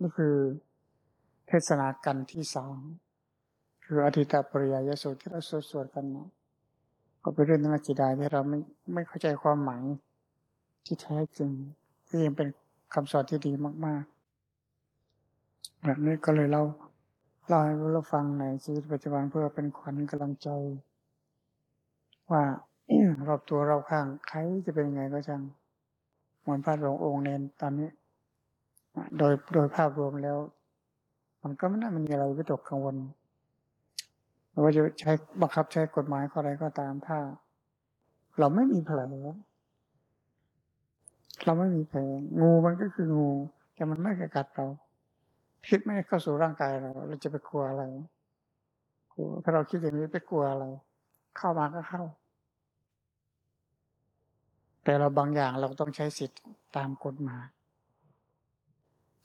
นี่คือเทศนากันที่สอง คืออธิตาปริยายสูตรที่เราสวดกันนะก็เป็นเรื่องนักจิตาที่เราไม่ไม่เข้าใจความหมายที่แท้จริงที่ยังเป็นคำสอนที่ดีมากๆแบบนี้ก็เลยเล่าเล่าให้เราฟังในชีวิตปัจจุบันเพื่อเป็นขวัญกำลังใจ ว่ารอบตัวเราข้างใครจะเป็นยังไงก็ช่างเหมือนพระหลวงองค์เนนตอนนี้โดยโดยภาพรวมแล้ว มันก็ไม่น่ามันมีอะไรวิตกกังวล ไม่ว่าจะใช้บังคับใช้กฎหมายข้อใดก็ตามถ้า เราไม่มีแผลเราไม่มีแผลงูมันก็คืองู แต่มันไม่กัดเราพิษไม่เข้าสู่ร่างกายเรา เราจะไปกลัวอะไรถ้าเราคิดอย่างนี้ไปกลัวอะไร เข้ามาก็เข้า แต่เราบางอย่างเราต้องใช้สิทธิ์ตามกฎหมาย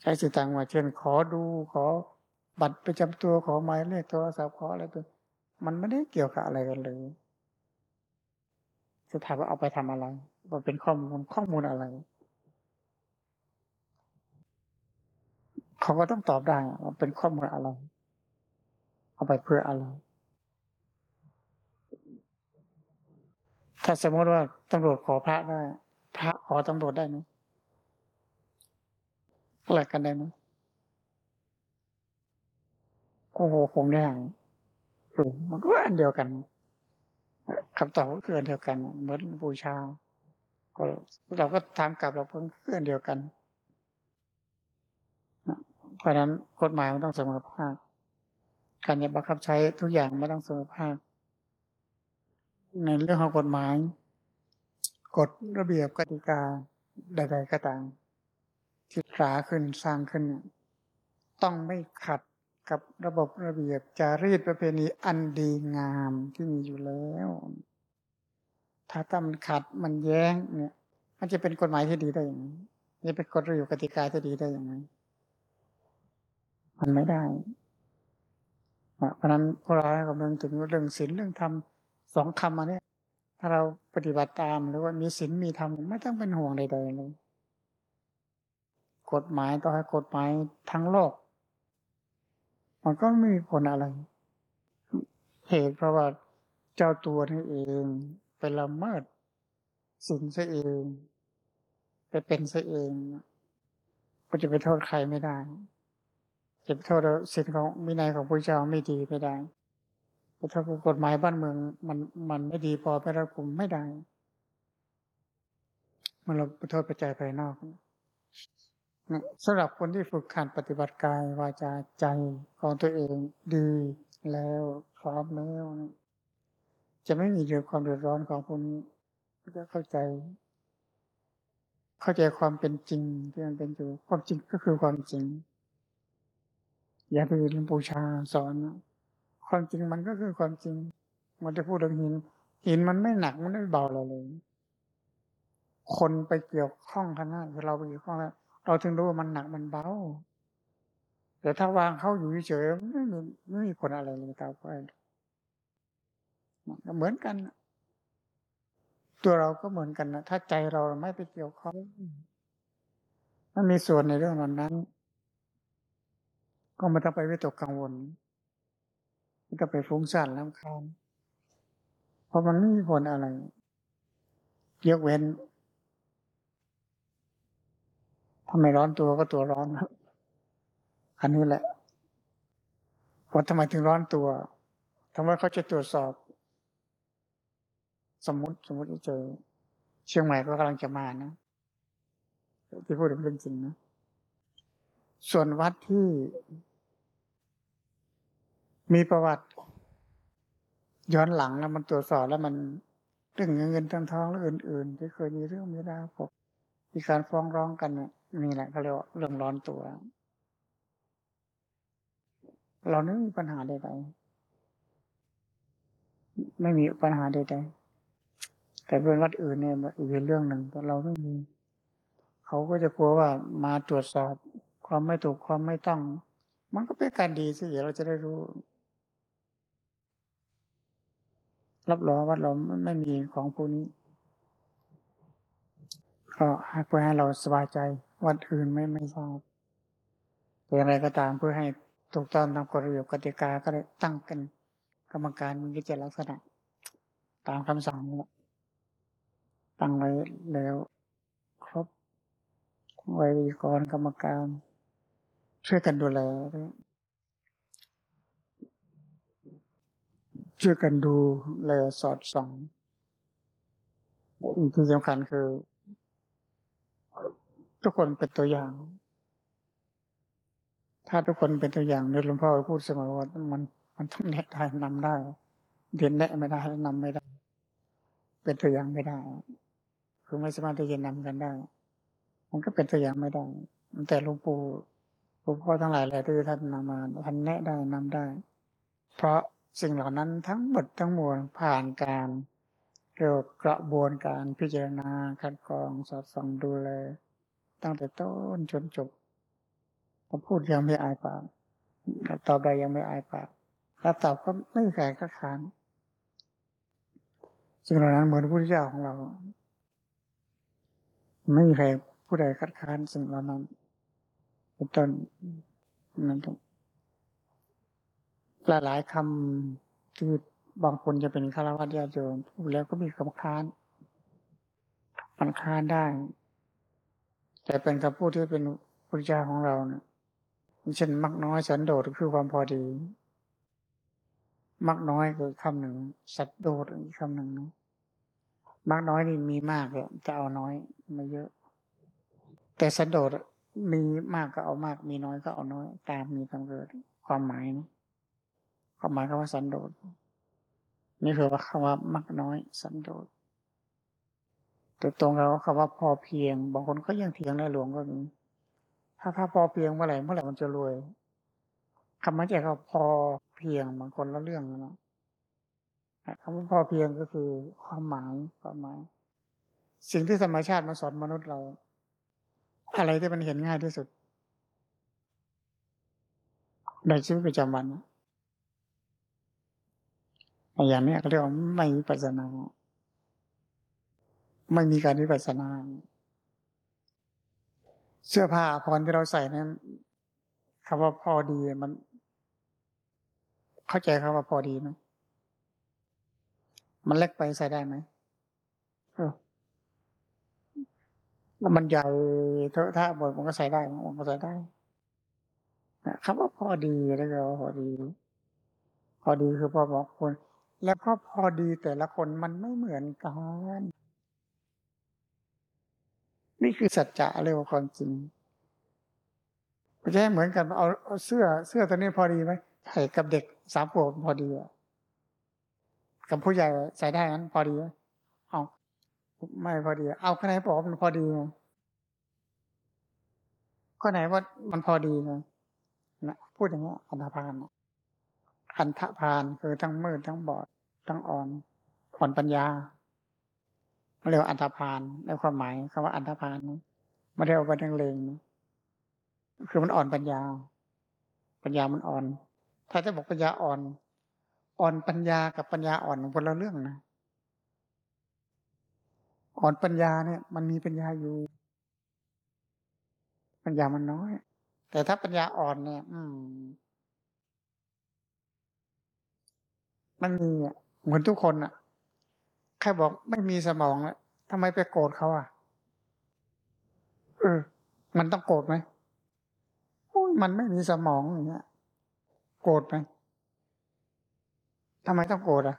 ใช้สิทธิ์ตามว่าเช่นขอดูขอบัตรประจำตัวขอหมายเลขโทรศัพท์ขออะไรตัว มันไม่ได้เกี่ยวกับอะไรกันเลยจะถามว่าเอาไปทำอะไรว่าเป็นข้อมูลข้อมูลอะไรเขาก็ต้องตอบได้ว่าเป็นข้อมูลอะไร เอาไปเพื่ออะไร ถ้าสมมติว่าตำรวจขอพระได้ พระขอตำรวจได้ไหมแลกกันได้ไหมโอ้โหคงได้ห รือมันก็อันเดียวกันคำตอบก็คืออันเดียวกัน เหมือนบูชาก็เราก็ถามกลับเราเพิ่งเพื่อนเดียวกัน เพราะนั้นกฎหมายมันต้องเสมอภาค การจะบังคับใช้ทุกอย่างไม่ต้องเสมอภาค ในเรื่องของกฎหมาย กฎระเบียบกติกาใด ๆ ก็ตามที่สาขึ้นสร้างขึ้น ต้องไม่ขัด กับระบบระเบียบจารีตประเพณีอันดีงามที่มีอยู่แล้ว ถ้าตั้มันขัดมันแย้งเนี่ย มันจะเป็นกฎหมายที่ดีได้อย่างไรจะเป็นกฎระเบียบกติกาที่ดีได้อย่างไรมันไม่ได้เพราะนั้นพวกเรากำลังถึงเรื่องศีลเรื่องธรรมสองคำอันนี้ถ้าเราปฏิบัติตามหรือว่ามีศีลมีธรรมไม่ต้องเป็นห่วงใดๆเลยกฎหมายต่อให้กฎหมายทั้งโลก มันก็ไม่มีผลอะไร เหตุเพราะว่าเจ้าตัวนี่เองไปละเมิดศีลซะเอง ไปเป็นซะเองก็จะไปโทษใครไม่ได้จะไปโทษศีลของวินัยของพระเจ้าไม่ดีไม่ได้ถ้ากฎหมายบ้านเมือง มันมันไม่ดีพอไปรักคุมไม่ได้มันเราไปโทษปัจจัยภายนอก สำหรับคนที่ฝึกขันปฏิบัติกายวาจาใจของตัวเองดีแล้วพร้อมแล้วจะไม่มีเรื่องความเดือดร้อนของคนจะเข้าใจ เข้าใจความเป็นจริงที่มันเป็นอยู่ความจริงก็คือความจริง อย่าไปเรียนปูชาสอน ความจริงมันก็คือความจริง มันจะพูดถึงหินหินมันไม่หนักมันไม่เบาเลย คนไปเกี่ยวข้องกันนะเราไปเกี่ยวข้องแล้ว เราถึงรู้ว่ามันหนักมันเบาแต่ถ้าวางเขาอยู่เฉยไม่มีไม่มีผลอะไรเลยตาไปเหมือนกัน ตัวเราก็เหมือนกันนะถ้าใจเราไม่ไปเกี่ยวข้องมันมีส่วนในเรื่องนั้นก็ไม่ต้องไปวิตกกังวลก็ไปฟุ้งซ่านลำคาญเพราะมันไม่มีผลอะไรยกเว้น ทำไมร้อนตัวก็ตัวร้อนอันนี้แหละว่าทำไมถึงร้อนตัวทำไมเขาจะตรวจสอบ สมมติสมมติเจอ เชียงใหม่ก็กำลังจะมานะที่พูดถึงเรื่องจริงนะ ส่วนวัดที่มีประวัติ ย้อนหลังแล้วมันตรวจสอบแล้วมันเรื่องเงินทองทองและอื่น ๆ ที่เคยมีเรื่องมีราวพบมีการฟ้องร้องกันเนี่ย นี่แหละเขาเรียกว่าเรื่องร้อนตัว เราไม่มีปัญหาใดๆไม่มีปัญหาใดๆแต่เป็นวัดอื่นเนี่ยอีกเรื่องหนึ่งแต่เราไม่มีเขาก็จะกลัวว่ามาตรวจสอบความไม่ถูกความไม่ต้อง มันก็เป็นการดีสิเราจะได้รู้ รับรองว่าเราไม่มีของพวกนี้ก็ให้เพื่อให้เราสบายใจ วัดอื่นไม่ไม่ทราบแต่อย่างไรก็ตามเพื่อให้ถูกต้องตามกฎระเบียบกติกาก็เลยตั้งกันกรรมการมีกิจลักษณะ ตามคำสั่งตั้งไว้แล้วครบไว้กรกรรมการช่วยกันดูแลช่วยกันดูแลสอดส่องที่สำคัญคือ ทุกคนเป็นตัวอย่าง ถ้าทุกคนเป็นตัวอย่างเนี่ยหลวงพ่อพูดเสมอว่ามันมันต้องแนะได้นำได้เรียนแนะไม่ได้นำไม่ได้ เป็นตัวอย่างไม่ได้ คือไม่สามารถที่จะนำกันได้ มันก็เป็นตัวอย่างไม่ได้แต่หลวงปู่หลวงพ่อทั้งหลายแหละที่ท่านนำมาท่านแนะได้นำได้ เพราะสิ่งเหล่านั้นทั้งหมดทั้งมวลผ่านการเรียกกระบวนการพิจารณาคัดกรองสอดส่องดูแล ตั้งแต่ต้นจนจบ ผมพูดยังไม่อายปากตอบใดยังไม่อายปากถ้าตอบก็ไม่มีใครคัดค้านสิ่งเหล่านั้นเหมือนพระพุทธเจ้าของเรา ไม่มีใครผู้ใดคัดค้านสิ่งเหล่านั้นเป็นต้นนั้นต้องหลายหลายคำที่บางคนจะเป็นคารวะญาติโยมพูดแล้วก็มีคำค้านมันค้านได้ แต่เป็นคำพูดที่เป็นพุทธเจ้าของเราเนี่ยเช่นมักน้อยสันโดษคือความพอดี มักน้อยคือคำหนึ่ง สัตโดดอีกคำหนึ่งนะมักน้อยนี่มีมากเลยจะเอาน้อยม่เยอะ แต่สัตว์โดดมีมากก็เอามาก มีน้อยก็เอาน้อย ตามมีกำเกิดความหมายนะความหมายคำว่าสันโดษนี่คือว่าคำว่ามักน้อยสันโดษ แต่ตรงเราคำว่าพอเพียง บางคนก็ยังเถียงในหลวงก็มีถ้าถ้าพอเพียงเมื่อไหร่เมื่อไหร่มันจะรวยคำว่าใจเขาพอเพียงบางคนละเรื่องนะคำว่าพอเพียงก็คือความหมายความหมาย สิ่งที่ธรรมชาติมาสอนมนุษย์เรา อะไรที่มันเห็นง่ายที่สุด ในชีวิตประจำวันอย่างนี้เขาเรียกว่าไม่ปัสนา ไม่มีการวิปัสสนา เสื้อผ้าพรที่เราใส่นั้นคำว่าพอดีมัน เข้าใจคำว่าพอดีไหมมันเล็กไปใส่ได้ไหมเออมันใหญ่เถอะถ้าบทมันก็ใส่ได้มันก็ใส่ได้คำว่าพอดีเรียกว่าพอดี พอดีคือพอบอกคน แล้วก็พอดีแต่ละคนมันไม่เหมือนกัน นี่คือสัจจะเรียกว่าความจริงไม่ใช่เหมือนกันเอาเอาเสื้อเสื้อตัวนี้พอดีไหมใส่กับเด็กสามขวบพอดีอะกับผู้ใหญ่ใส่ได้นั้นพอดีเอาไม่พอดี เอาข้อไหนบอกมันพอดีข้อไหนว่ามันพอดีนะนะพูดอย่างนี้อันธพาลอันธพาลคือทั้งมืดทั้งบอดทั้งอ่อนอ่อนปัญญา เรียกว่าอันธพาลในความหมายคำว่าอันธพาลนะไม่ได้เอาไปดังเลงคือมันอ่อนปัญญา ปัญญามันอ่อน ถ้าจะบอกปัญญาอ่อน อ่อนปัญญากับปัญญาอ่อนคนละเรื่องนะอ่อนปัญญาเนี่ย มันมีปัญญาอยู่ ปัญญามันน้อย แต่ถ้าปัญญาอ่อนเนี่ย อืม มันมีอะเหมือนทุกคนอะ ใครบอกไม่มีสมองแล้วทำไมไปโกรธเขาอะ เออ มันต้องโกรธไหมมันไม่มีสมองอย่างเงี้ย โกรธไหมทำไมต้องโกรธอะ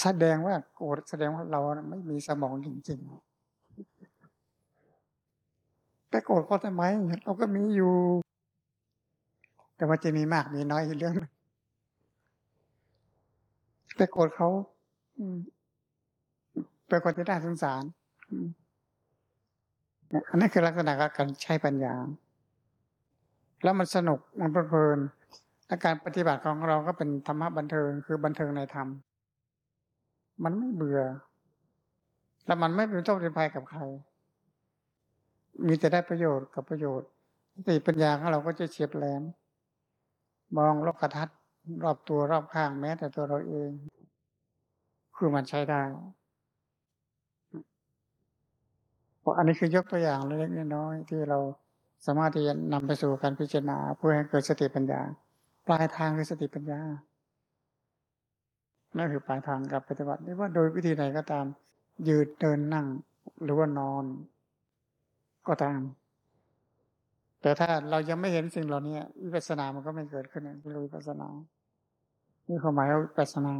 แสดงว่าโกรธแสดงว่าเราไม่มีสมองจริงๆแต่โกรธเขาทำไมเราก็มีอยู่ แต่ว่าจะมีมากมีน้อยเรื่อง แต่โกรธเขาเป็นคนที่น่าสงสารอันนี้คือลักษณะการใช้ปัญญา แล้วมันสนุกมันเพลินและการปฏิบัติของเราก็เป็นธรรมะบันเทิงคือบันเทิงในธรรม มันไม่เบื่อ และมันไม่เป็นโทษเป็นภัยกับใคร มีแต่ได้ประโยชน์กับประโยชน์สติปัญญาของเราก็จะเฉียบแหลม มองโลกทัศน์ รอบตัวรอบข้างแม้แต่ตัวเราเอง คือมันใช้ได้เพราะอันนี้คือยกตัวอย่างเล็กน้อยที่เราสามารถที่จะนำไปสู่การพิจารณาเพื่อให้เกิดสติปัญญา ปลายทางคือสติปัญญานั่นคือปลายทางกับปฏิบัติไม่ว่าโดยวิธีใดก็ตาม ยืดเดินนั่งหรือว่านอน ก็ตาม แต่ถ้าเรายังไม่เห็นสิ่งเหล่านี้วิปัสสนามันก็ไม่เกิดขึ้นนี่คือวิปัสสนา นี่ความหมายว่าวิปัสสนา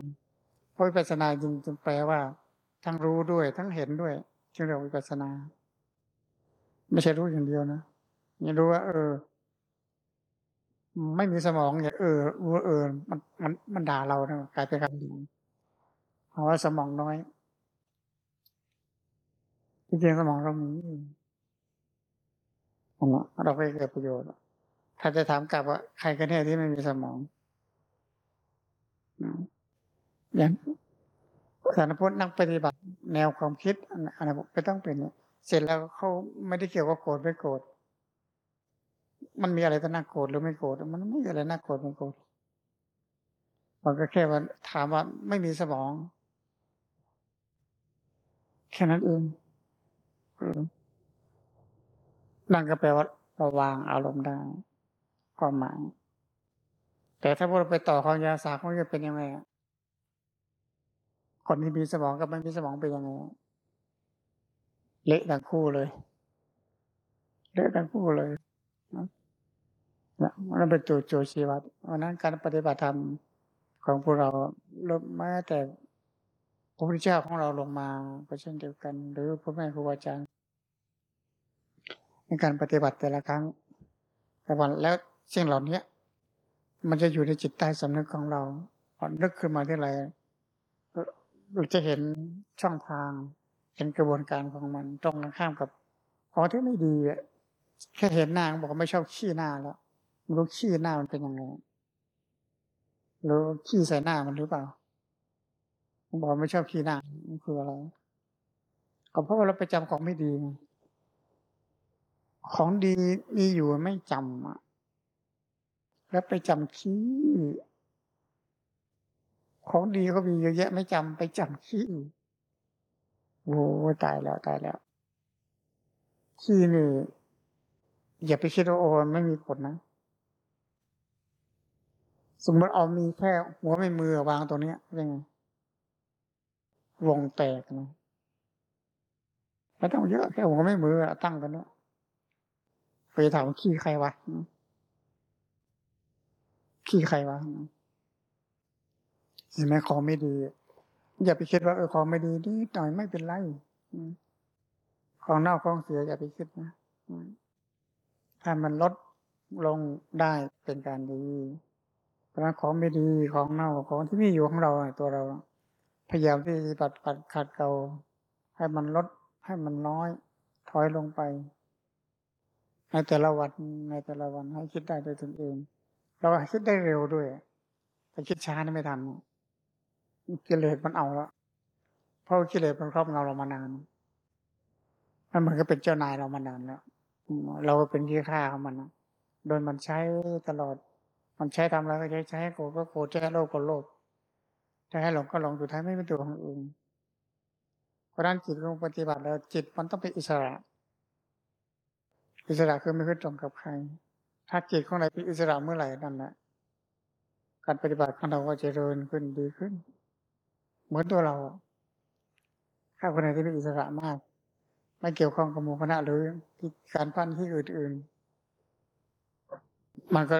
เพราะวิปัสสนาจริงๆแปลว่า ทั้งรู้ด้วย ทั้งเห็นด้วยจึงเรียกวิปัสสนา ไม่ใช่รู้อย่างเดียวนะยังรู้ว่า เออ ไม่มีสมองอย่างเออรู้เออ มันมันมันด่าเรานะกลายเป็นคำดีเพราะว่าสมองน้อยจริงๆสมองเรามี เราไม่เกิดประโยชน์ ถ้าจะถามกลับว่าใครกันแน่ที่ไม่มีสมองอย่างสารพุทธนักปฏิบัติ แนวความคิดอันนั้นก็ต้องเป็นเสร็จแล้วเขาไม่ได้เกี่ยวกับโกรธไม่โกรธมันมีอะไรต้องน่าโกรธหรือไม่โกรธมันไม่มีอะไรน่าโกรธไม่โกรธมันก็แค่ว่าถามว่าไม่มีสมอง แค่นั้นเอง นั่นก็แปลว่าเราวางอารมณ์ได้ความหมาย แต่ถ้าพวกเราไปต่อความยาสาเขาจะเป็นยังไงคนที่มีสมองกับไม่มีสมองเป็นยังไงเละทั้งคู่เลยเละทั้งคู่เลยนี่ยมันเป็นตัวโจชีวัตเพราะนั้นการปฏิบัติธรรมของพวกเราลแม้แต่พระพุทธเจ้าของเราลงมาก็เช่นเดียวกัน หรือพ่อแม่ครูอาจารย์ ในการปฏิบัติแต่ละครั้งแต่วันแล้วสิ่งเหล่านี้มันจะอยู่ในจิตใต้สำนึกของเราพอนึกขึ้นมาที่ไรเราจะเห็นช่องทาง เห็นกระบวนการของมันตรงกันข้ามกับของที่ไม่ดีแค่เห็นหน้าบอกว่าไม่ชอบขี้หน้าแล้วม่รู้ขี้หน้ามันเป็นยังไงรือขี้ใส่หน้ามันหรือเปล่าบอกไม่ชอบขี้หน้ามันคืออะไรก็เพราะว่าเราไปจำของไม่ดี ของดีมีอยู่ไม่จำแล้วไปจำขี้ ของดีก็มีเยอะแยะไม่จำไปจำขี้โอ้ตายแล้วตายแล้วขี้นี่อย่าไปคิดว่าโอ้ไม่มีผลนะ สมมติเอามีแค่หัวไม่มือวางตัวเนี้ยเป็นไงวงแตกนะไม่ต้องเยอะแค่หัวไม่มือตั้งกันเนี้ย ไปถามขี้ใครวะขี้ใครวะเห็นไหมของไม่ดี อย่าไปคิดว่าเออของไม่ดีนิดหน่อยไม่เป็นไรของเน่าของเสียอย่าไปคิดนะถ้ามันลดลงได้เป็นการดีเพราะของไม่ดีของเน่าของที่มีอยู่ของเราตัวเรา พยายามที่ปัดปัดขัดเกลาให้มันลดให้มันน้อย ถอยลงไป ในแต่ละวันในแต่ละวันให้คิดได้ด้วยตนเอง เราคิดได้เร็วด้วย แต่คิดช้านี่ไม่ทันกิเลสมันเอาแล้วเพราะกิเลสมันครอบงำเรามานานมันเหมือนกับเป็นเจ้านายเรามานานแล้วเราเป็นขี้ข้าของมันนะโดนมันใช้ตลอด มันใช้ทำอะไรก็ใช้ใช้โกรธก็โกรธใช้โลภก็โลภใช้ให้หลงก็หลงสุดท้ายไม่เป็นตัวของเองเพราะด้นจิตลงปฏิบัติแล้วจิตมันต้องเป็นอิสระ อิสระคือไม่ขึ้นตรงกับใคร ถ้าจิตของเราเป็นอิสระเมื่อไหร่นั่นแหละการปฏิบัติของเราก็จะเจริญขึ้นดีขึ้น เหมือนตัวเรา ถ้าคนไหนที่เป็นอิสระมาก ไม่เกี่ยวข้องกับหมู่คณะหรือการปั้นที่อื่นๆ มันก็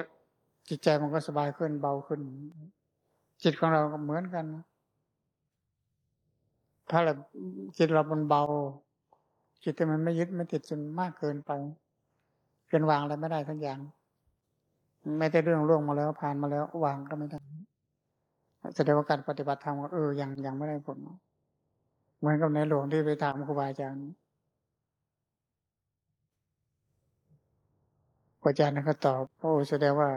จิตใจมันก็สบายขึ้นเบาขึ้น จิตของเราก็เหมือนกัน ถ้าเราจิตเรามันเบา จิตที่มันไม่ยึดไม่ติดจนมากเกินไป เป็นวางอะไรไม่ได้ทั้งอย่าง ไม่ได้เรื่องล่วงมาแล้วผ่านมาแล้ว วางก็ไม่ได้แสดงว่าการปฏิบัติธรรมก็เออยังยังไม่ได้ผล เหมือนกับในหลวงที่ไปถามครูบาอาจารย์ครูอาจารย์ก็ตอบโอ้แสดงว่า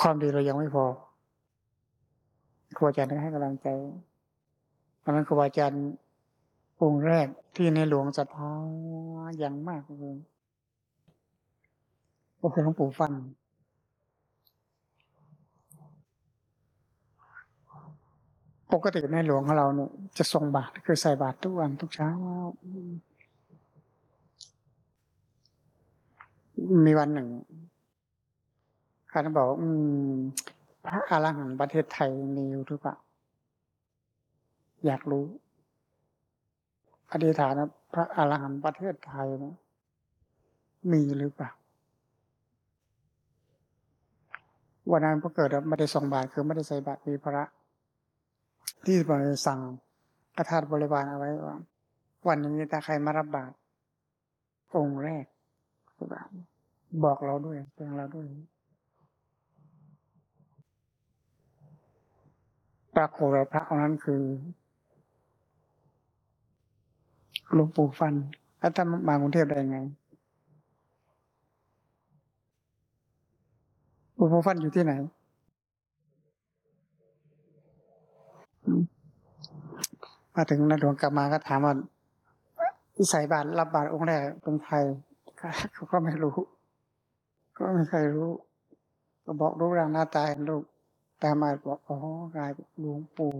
ความดีเรายังไม่พอครูอาจารย์ก็ให้กำลังใจเพราะนั้นครูอาจารย์ องค์แรกที่ในหลวงศรัทธาอย่างมากเลยก็คือหลวงปู่ฟันปกติในหลวงของเราเนี่ยจะทรงบาตรคือใส่บาตรทุกวันทุกเช้า มีวันหนึ่งเขานบอกอืมพระอรหันต์ประเทศไทยมีอยู่หรือเปล่าอยากรู้ อธิษฐานพระอรหันต์ประเทศไทยนะมีหรือเปล่าวันนั้นพอเกิดไม่ได้ส่งบาตรคือไม่ได้ใส่บาตรมีพระ ที่บริสั่งกระทาบริวารเอาไว้ว่าวันนี้ถ้าใครมารับบาตรองค์แรกบอกเราด้วยเตือนเราด้วย ปรากฏพระองค์นั้นคือ หลวงปู่ฟันแล้วท่านมากรุงเทพได้ยังไงหลวงปู่ฟันอยู่ที่ไหน มาถึงนหลวงกลับมาก็ถามว่าใส่บาตรรับบาตรองค์แรกเป็นใครเขาก็ไม่รู้ ก็ไม่ใครรู้ ก็บอกรูปร่างหน้าตาเห็นลูกแต่มาบอกอ๋อกายหลวงปู่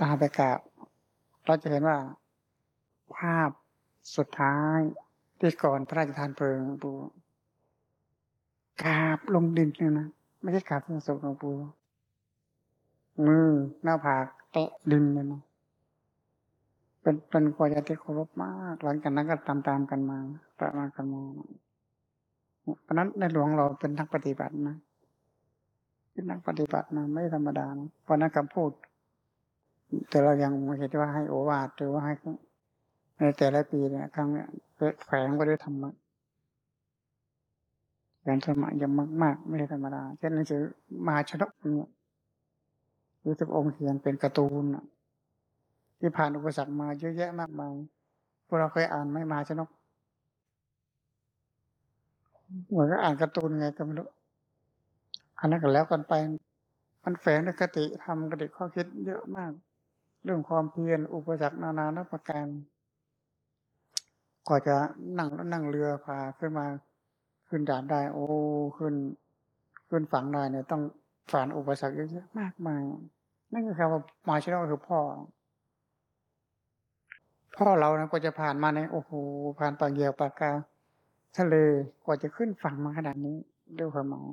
ตาไปกราบ เราจะเห็นว่า ภาพสุดท้ายที่ก่อนพระราชทานเพลิงปูกราบลงดินเลยนะไม่ใช่กราบที่ศพหลวงปู่มือหน้าผากเตะดินเลยนะเป็นเป็นกวาจะที่เคารพมาก หลังจากนั้นก็ตามตามกันมาตามมากันมาเพราะนั้นในหลวงเราเป็นนักปฏิบัตินะเป็นนักปฏิบัตินะไม่ธรรมดานะเพราะนั้นคำพูด แต่เรายังไม่เห็นว่าให้โอวาทหรือว่าให้ในแต่ละปีเนี่ยครั้งเนี่ยแฝงไปด้วยธรรมะการธรรมะยังมากมากไม่ธรรมดาเช่นหนังสือมาชนกเนี่ยรู้สึกองค์เขียนเป็นการ์ตูนที่ผ่านอุปสรรคมาเยอะแยะมากมายพวกเราเคยอ่านไหมมาชนกเหมือนก็อ่านการ์ตูนไงก็ไม่รู้อันนั้นก็แล้วกันไป มันแฝงในคติทำกติข้อคิดเยอะมาก เรื่องความเพียรอุปสรรคนานานับประการกว่าจะนั่งแล้วนั่งเรือพาขึ้นมาขึ้นด่านได้ โอ้ขึ้น ขึ้นฝั่งได้เนี่ย ต้องผ่านอุปสรรคเยอะมากมายนั่นคือคำว่ามาชิโนคือพ่อ พ่อเรานะกว่าจะผ่านมาในโอ้โหผ่านปากเหียวปากกาทะเลกว่าจะขึ้นฝั่งมาขนาดนี้ด้วยความหมาย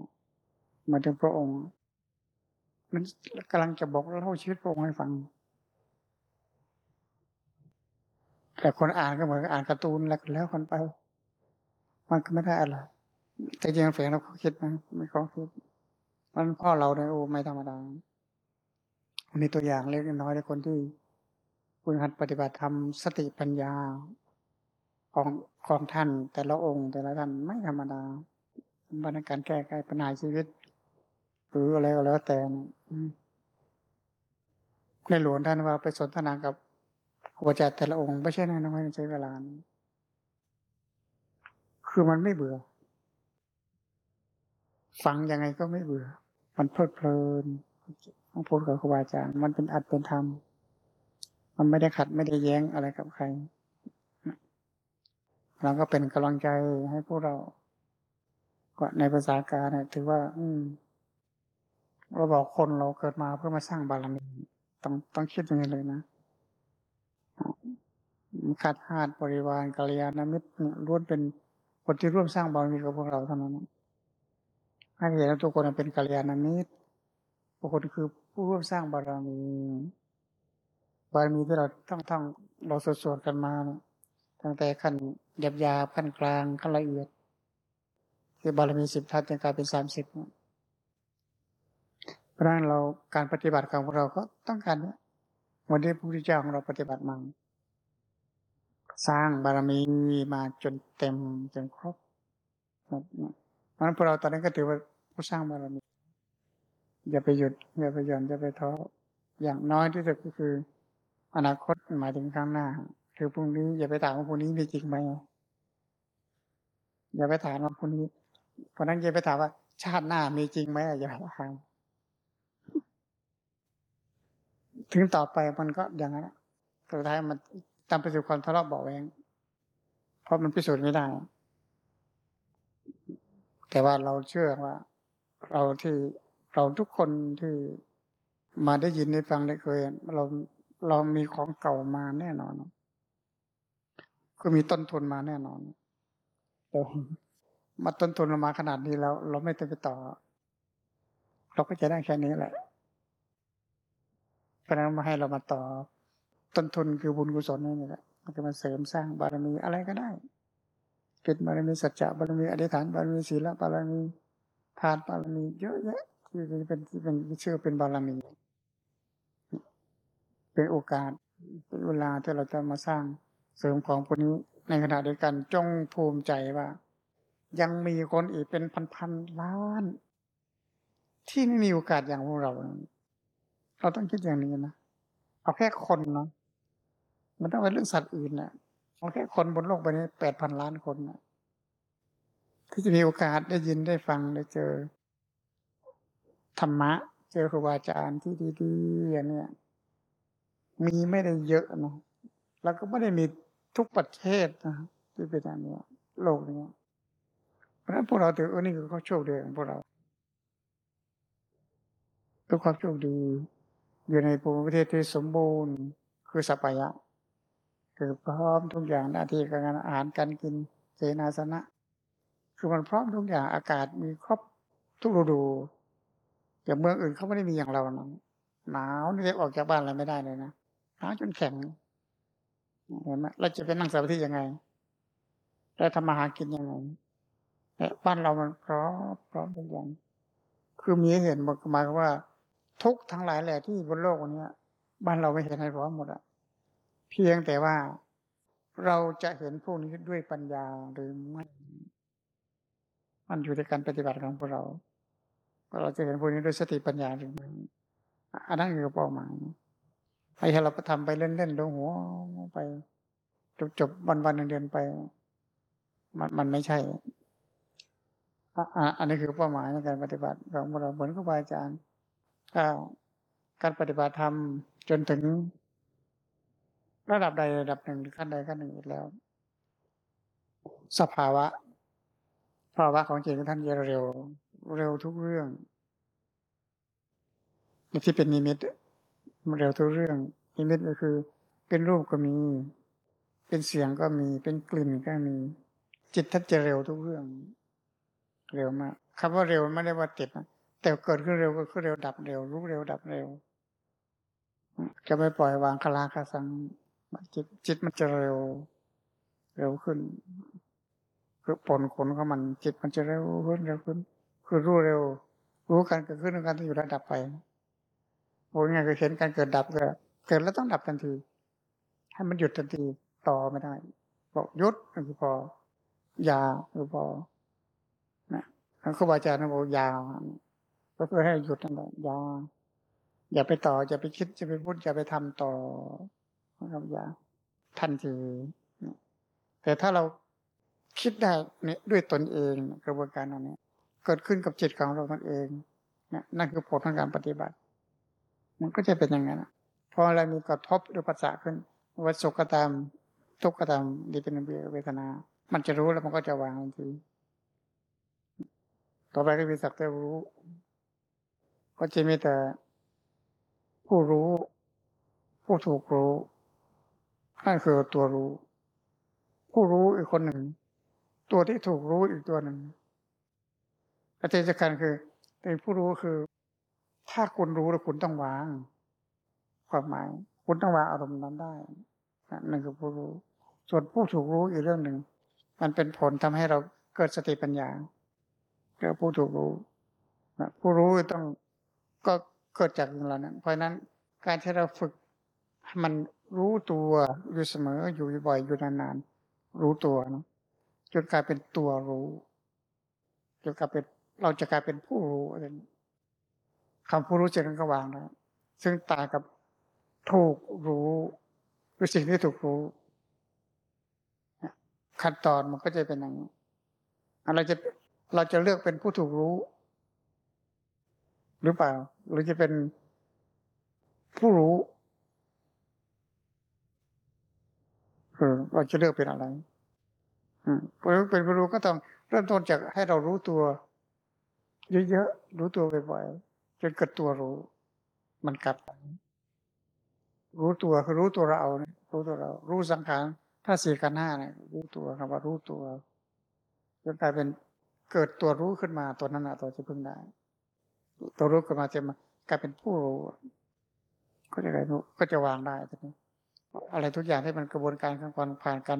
มาถึงพระองค์ มันกำลังจะบอกเล่าชีวิตพระองค์ให้ฟัง แต่คนอ่านก็เหมือนอ่านการ์ตูนแล้วแล้วคนไป มันก็ไม่ได้อะไร แต่จริงๆแฝงเราคิดนะไม่ขอคิดมันพ่อเราเนี่ยโอ้ไม่ธรรมดามีตัวอย่างเล็กน้อยในคนที่คุณหัดปฏิบัติธรรมสติปัญญา ของของท่าน แต่ละองค์ แต่ละท่านไม่ธรรมดาบรรการแก้ไขปัญหาชีวิต หรืออะไรก็แล้วแต่ในหลวงท่านว่าไปสนทนากับ หัวใจแต่ละองค์ไม่ใช่น้อยใช้เวลา คือมันไม่เบื่อ ฟังยังไงก็ไม่เบื่อ มันเพลิดเพลินต้องพูดกับครูบาอาจารย์ มันเป็นอัดเป็นธรรม มันไม่ได้ขัดไม่ได้แย้งอะไรกับใคร เราก็เป็นกำลังใจให้พวกเรา ก็ในภาษาการเนี่ยถือว่า อืมเราบอกคนเราเกิดมาเพื่อมาสร้างบารมี ต้องต้องคิดอย่างนี้เลยนะ ขาดหาดบริวารกัลยาณมิตรล้วนเป็นคนที่ร่วมสร้างบารมีกับพวกเราเท่านั้นให้เห็นว่าทุกคนเป็นกัลยาณมิตรบุคคลคือผู้ร่วมสร้างบารมี บารมีที่เราต้องต้องเราสวดๆกันมาตั้งแต่ขั้นหยาบยาขั้นกลางขั้นละเอียด คือบารมีสิบทัศน์จนกลายเป็นสามสิบเพราะนั้นเราการปฏิบัติของเราก็ต้องการเนี่ยวันที่พระพุทธเจ้าของเราปฏิบัติมา สร้างบารมีมาจนเต็มจนครบเพราะนั้นพวกเราตอนนี้ก็ถือว่าผู้สร้างบารมี อย่าไปหยุดอย่าไปหย่อนอย่าไปท้ออย่างน้อยที่สุดก็คือ อนาคตหมายถึงข้างหน้า คือพรุ่งนี้อย่าไปถามว่าพรุ่งนี้มีจริงไหมอย่าไปถามว่าพรุ่งนี้เพราะนั้นอย่าไปถามว่า ชาติหน้ามีจริงไหมอย่าไปถามถึงต่อไปมันก็อย่างนั้นสุดท้ายมัน ตามไปสู่ความทะเลาะเบาแวงเพราะมันพิสูจน์ไม่ได้ แต่ว่าเราเชื่อว่า เราที่เราทุกคนที่มาได้ยินได้ฟังได้เคยเราเรามีของเก่ามาแน่นอนก็มีต้นทุนมาแน่นอนแต่มาต้นทุนเรามาขนาดนี้แล้ว เราไม่ต้องไปต่อ เราก็จะได้แค่นี้แหละเพราะนั้นมาให้เรามาต่อ ต้นทุนคือบุญกุศลนี่แหละมันจะมาเสริมสร้างบารมีอะไรก็ได้เป็นบารมีสัจจะบารมีอธิษฐานบารมีศีลบารมีทานบารมีเยอะแยะที่เป็นที่เป็นเชื่อเป็นบารมี เป็นโอกาสเป็นเวลาที่เราจะมาสร้างเสริมของพวกนี้ในขณะเดียวกันจงภูมิใจว่า ยังมีคนอีกเป็นพันๆล้าน ที่ไม่มีโอกาสอย่างพวกเรา เราต้องคิดอย่างนี้นะเอาแค่คนเนาะ มันต้องเป็นเรื่องสัตว์อื่นนะเอาแค่คนบนโลกใบนี้แปดพันล้านคนนะที่จะมีโอกาสได้ยินได้ฟังได้เจอ ธรรมะ เจอครูบาอาจารย์ที่ดีๆอย่างเนี้ยมีไม่ได้เยอะนะแล้วก็ไม่ได้มีทุกประเทศนะที่เป็นอย่างนี้โลกนี้เพราะฉะนั้นพวกเราถือว่านี่คือข้อโชคดีของพวกเราเป็นความโชคดี อยู่ในภูมิประเทศที่สมบูรณ์คือสัพยะ คือพร้อมทุกอย่างหน้าที่การงานอาหารการกินเจนาสนะ คือมันพร้อมทุกอย่างอากาศมีครบทุกฤดูอย่างเมืองอื่นเขาไม่ได้มีอย่างเรานะหนาวนี่ออกจากบ้านอะไรไม่ได้เลยนะหนาวจนแข็งเห็นไหมเราจะไปนั่งสมาธิยังไงเราทำมาหากินยังไงแต่บ้านเรามันพร้อมพร้อมทุกอย่างคือมีเห็นหมดหมายความว่า ทุกทั้งหลายแหละที่บนโลกวันนี้บ้านเราไม่เห็นให้พร้อมหมดอะ เพียงแต่ว่าเราจะเห็นพวกนี้ด้วยปัญญาหรือไม่ มันอยู่ในการปฏิบัติของพวกเรา เราจะเห็นพวกนี้ด้วยสติปัญญาหรือไม่อันนั้นคือเป้าหมายไอ้ที่เราก็ทำไปเล่นๆลงหัวไปจบจบวันวันเดือนๆไป มันมันไม่ใช่อะอันนี้คือเป้าหมายในการปฏิบัติของพวกเราเหมือนครูบาอาจารย์การปฏิบัติธรรมจนถึง ระดับใดระดับหนึ่งหรือขั้นใดขั้นหนึ่งอีกแล้ว สภาวะ ภาวะของจิตของท่านจะเร็ว เร็วทุกเรื่องที่เป็นนิมิตมันเร็วทุกเรื่อง นิมิตก็คือ เป็นรูปก็มี เป็นเสียงก็มี เป็นกลิ่นก็มี จิตท่านจะเร็วทุกเรื่อง เร็วมากคำว่าเร็วไม่ได้ว่าติดนะแต่เกิดขึ้นเร็วก็คือเร็วดับเร็ว รู้เร็วดับเร็ว จะไม่ปล่อยวางคลาคาสัง จิตจิตมันจะเร็ว เร็วขึ้น คือผลขนของมัน จิตมันจะเร็วขึ้นเร็วขึ้น คือรู้เร็ว รู้การเกิดขึ้นการที่อยู่ระดับไปโอ้ยไงก็เห็นการเกิดดับเกิดเกิดแล้วต้องดับทันที ให้มันหยุดทันทีต่อไม่ได้บอกยุดคือพอ ยาคือพอนะครูบาอาจารย์บอกยาก็เพื่อให้หยุดนั่นแหละยาอย่าไปต่ออย่าไปคิดอย่าไปพูดอย่าไปทำต่อ นะครับอย่าทันทีแต่ถ้าเราคิดได้เนี่ยด้วยตนเองกระบวนการอันนี้ เกิดขึ้นกับจิตของเราตนเองนะนั่นคือผลของการปฏิบัติ มันก็จะเป็นอย่างนั้นพออะไรมีกระทบหรือปัสสะขึ้นวัสุกตามทุกขตามดีเป็นเวทนา มันจะรู้แล้วมันก็จะวางทันทีต่อไปก็มีสักแต่รู้ ก็จะมีแต่ผู้รู้ ผู้ถูกรู้ นั่นคือตัวรู้ ผู้รู้อีกคนหนึ่ง ตัวที่ถูกรู้อีกตัวหนึ่งอาจารย์การคือเป็นผู้รู้คือ ถ้าคุณรู้แล้วคุณต้องวาง ความหมาย คุณต้องวางอารมณ์นั้นได้นั่นคือผู้รู้ ส่วนผู้ถูกรู้อีกเรื่องหนึ่ง มันเป็นผลทำให้เราเกิดสติปัญญาเกิดผู้ถูกรู้ผู้รู้ต้องก็เกิดจากเรานั้นเพราะนั้นการที่เราฝึกมัน รู้ตัวอยู่เสมออยู่บ่อยอยู่นานๆรู้ตัวเนาะจนกลายเป็นตัวรู้จนกลายเป็นเราจะกลายเป็นผู้รู้อะไรคำผู้รู้จะนั้นก็วางแล้วซึ่งตากับถูกรู้หรือสิ่งที่ถูกรู้ขั้นตอนมันก็จะเป็นอย่างนี้เราจะเราจะเลือกเป็นผู้ถูกรู้ หรือเปล่า หรือจะเป็นผู้รู้ เออเราจะเลือกเป็นอะไรอืมเป็นผู้รู้ก็ต้องเริ่มต้นจากให้เรารู้ตัว เยอะๆรู้ตัวบ่อยๆจนเกิดตัวรู้ มันกลับ รู้ตัวคือรู้ตัวเรารู้ตัวเรา รู้สังขารถ้าสี่กันห้าเนี่ยรู้ตัวคำว่ารู้ตัวจนกลายเป็นเกิดตัวรู้ขึ้นมาตัวนั้นอะตัวจะพึ่งได้ ตัวรู้ขึ้นมาจะมากลายเป็นผู้รู้ ก็จะไงก็จะวางได้ทีนี้ อะไรทุกอย่างที่มันกระบวนการขั้นตอนผ่านกัน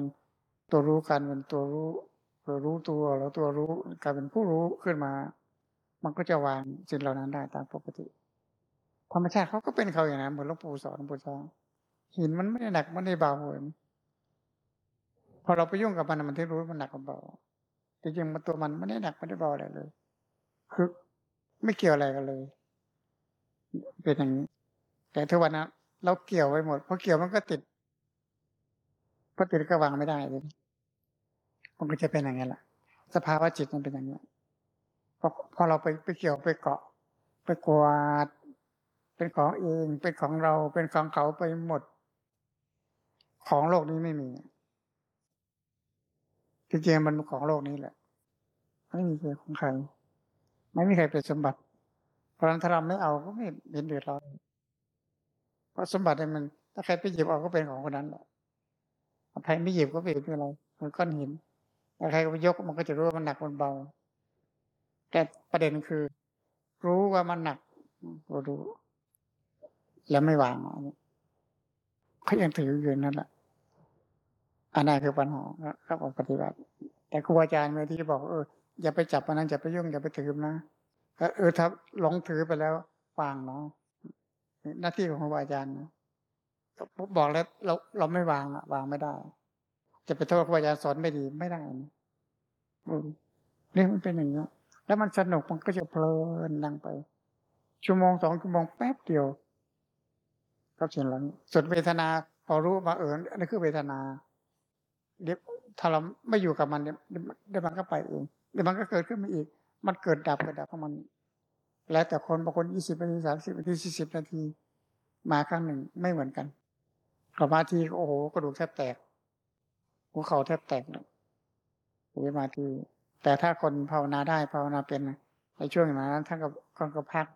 ตัวรู้กันเป็นตัวรู้ตัวรู้ตัวแล้วตัวรู้กลายเป็นผู้รู้ขึ้นมา มันก็จะวางสิ่งเหล่านั้นได้ตามปกติ ธรรมชาติเขาก็เป็นเขาอย่างนั้นเหมือนหลวงปู่สอนหลวงปู่ชาหินมันไม่ได้หนักมันไม่ได้เบาเลยพอเราไปยุ่งกับมันมันที่รู้มันหนักกับเบาจริงๆมันตัวมันไม่ได้หนักไม่ได้เบาอะไรเลย คือไม่เกี่ยวอะไรกันเลย เป็นอย่างนี้แต่ทุกวันนั้น เราเกี่ยวไว้หมดพอเกี่ยวมันก็ติดพอติดก็วางไม่ได้เลยมันก็จะเป็นอย่างนี้แหละสภาวะจิตมันเป็นอย่างนี้พอพอเราไปไปเกี่ยวไปเกาะ ไปกวาด เป็นของเองเป็นของเราเป็นของเขาไปหมด ของโลกนี้ไม่มีจริงๆมันของโลกนี้แหละไม่มีเป็นของใคร ไม่มีใครเป็นสมบัติเพราะฉะนั้นถ้าเราไม่เอาก็ไม่เห็นเดือดร้อน ราะสมบัติเนี่ยมัน ถ้าใครไปหยิบเอาก็เป็นของคนนั้นแหละใครไม่หยิบก็เป็นอะไรมันก้อนหินถ้าใครไปยกมันก็จะรู้ว่ามันหนักมันเบา แต่ประเด็นคือ รู้ว่ามันหนักก็รู้แล้วไม่วางเขายังถืออยู่นั่นแหละอันนั้นคือปัญหาครับปฏิบัติ แต่ครูอาจารย์เมื่อที่บอกเอออย่าไปจับมันนั้นอย่าไปยุ่งอย่าไปถือนะเออถ้าหลงถือไปแล้ววางเนาะ หน้าที่ของครูบาอาจารย์บอกแล้วเราเราไม่วางอะวางไม่ได้ จะไปโทษครูบาอาจารย์สอนไม่ดีไม่ได้นะนี่มันเป็นอย่างนี้แล้วมันสนุกมันก็จะเพลินดังไป ชั่วโมงสองชั่วโมงแป๊บเดียวก็เช่นนั้นส่วนเวทนา พอรู้มาเอออันนี้คือเวทนา เดี๋ยวถ้าเราไม่อยู่กับมันเดี๋ยวเดี๋ยวมันก็ไปเองเดี๋ยวมันก็เกิดขึ้นมาอีก มันเกิดดับเกิดดับของมัน แล้วแต่คนบางคนยี่สิบนาทีสามสิบนาทีสี่สิบนาที มาครั้งหนึ่งไม่เหมือนกันกลับมาทีโอ้โหกระดูกแทบแตกหัวเข่าแทบแตกเลยวิมาทีแต่ถ้าคนภาวนาได้ภาวนาเป็นในช่วงนั้นท่านก็คนก็พัก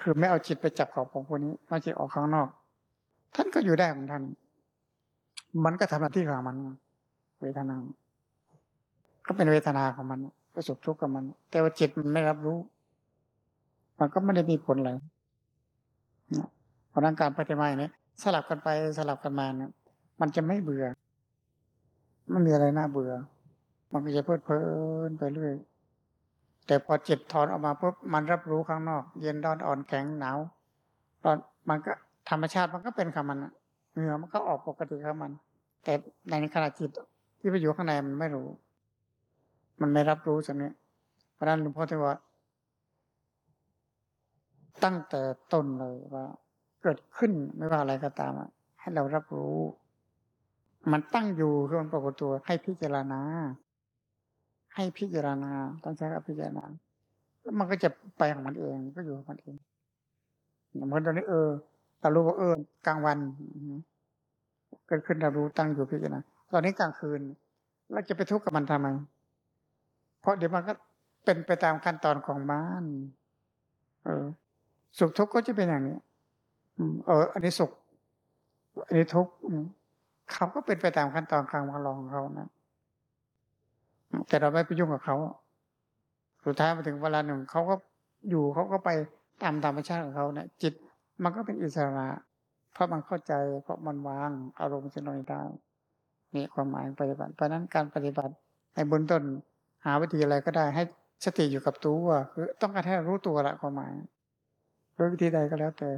คือไม่เอาจิตไปจับของของคนนี้ไม่จิตออกข้างนอก ท่านก็อยู่ได้ของท่านมันก็ทำหน้าที่ของมัน เวทนา ก็เป็นเวทนาของมันก็สุขทุกข์กับมัน แต่ว่าจิตมันไม่รับรู้ มันก็ไม่ได้มีผลอะไรเพราะนั้นการปฏิบัตินี้สลับกันไปสลับกันมาเนี่ยมันจะไม่เบื่อไม่มีอะไรน่าเบื่อ มันก็จะเพลิดเพลินไปเรื่อยแต่พอจิตถอนออกมาปุ๊บมันรับรู้ข้างนอก เย็นร้อนอ่อนแข็งหนาวตอนมันก็ธรรมชาติมันก็เป็นของมันเหงื่อมันก็ออกปกติของมัน แต่ในขณะจิตที่ไปอยู่ข้างในมันไม่รู้ มันไม่รับรู้สิ่งนี้เพราะนั้นหลวงพ่อที่ว่า ตั้งแต่ต้นเลยว่า เกิดขึ้นไม่ว่าอะไรก็ตามให้เรารับรู้ มันตั้งอยู่คือมันปรากฏตัวให้พิจารณา ให้พิจารณาต้องใช้คำพิจารณาแล้วมันก็จะไปของมันเองก็อยู่ของมันเองเหมือนตอนนี้เออเรารู้ว่าเออกลางวันเกิดขึ้นเรารู้ตั้งอยู่พิจารณาตอนนี้กลางคืนเราจะไปทุกข์กับมันทำไมเพราะเดี๋ยวมันก็เป็นไปตามขั้นตอนของมันเออ สุขทุกข์ก็จะเป็นอย่างนี้เออ อันนี้สุข อันนี้ทุกข์เขาก็เป็นไปตามขั้นตอนการมาลองของเขานะแต่เราไม่ไปยุ่งกับเขา สุดท้ายมาถึงเวลาหนึ่งเขาก็อยู่เขาก็ไปตามธรรมชาติของเขาเนะจิตมันก็เป็นอิสระ เพราะมันเข้าใจ เพราะมันวางอารมณ์จะน้อยได้นี่ความหมายปฏิบัติ เพราะนั้นการปฏิบัติในบนต้นหาวิธีอะไรก็ได้ให้สติอยู่กับตัวคือต้องการให้รู้ตัวละความหมาย โดยวิธีใดก็แล้วแต่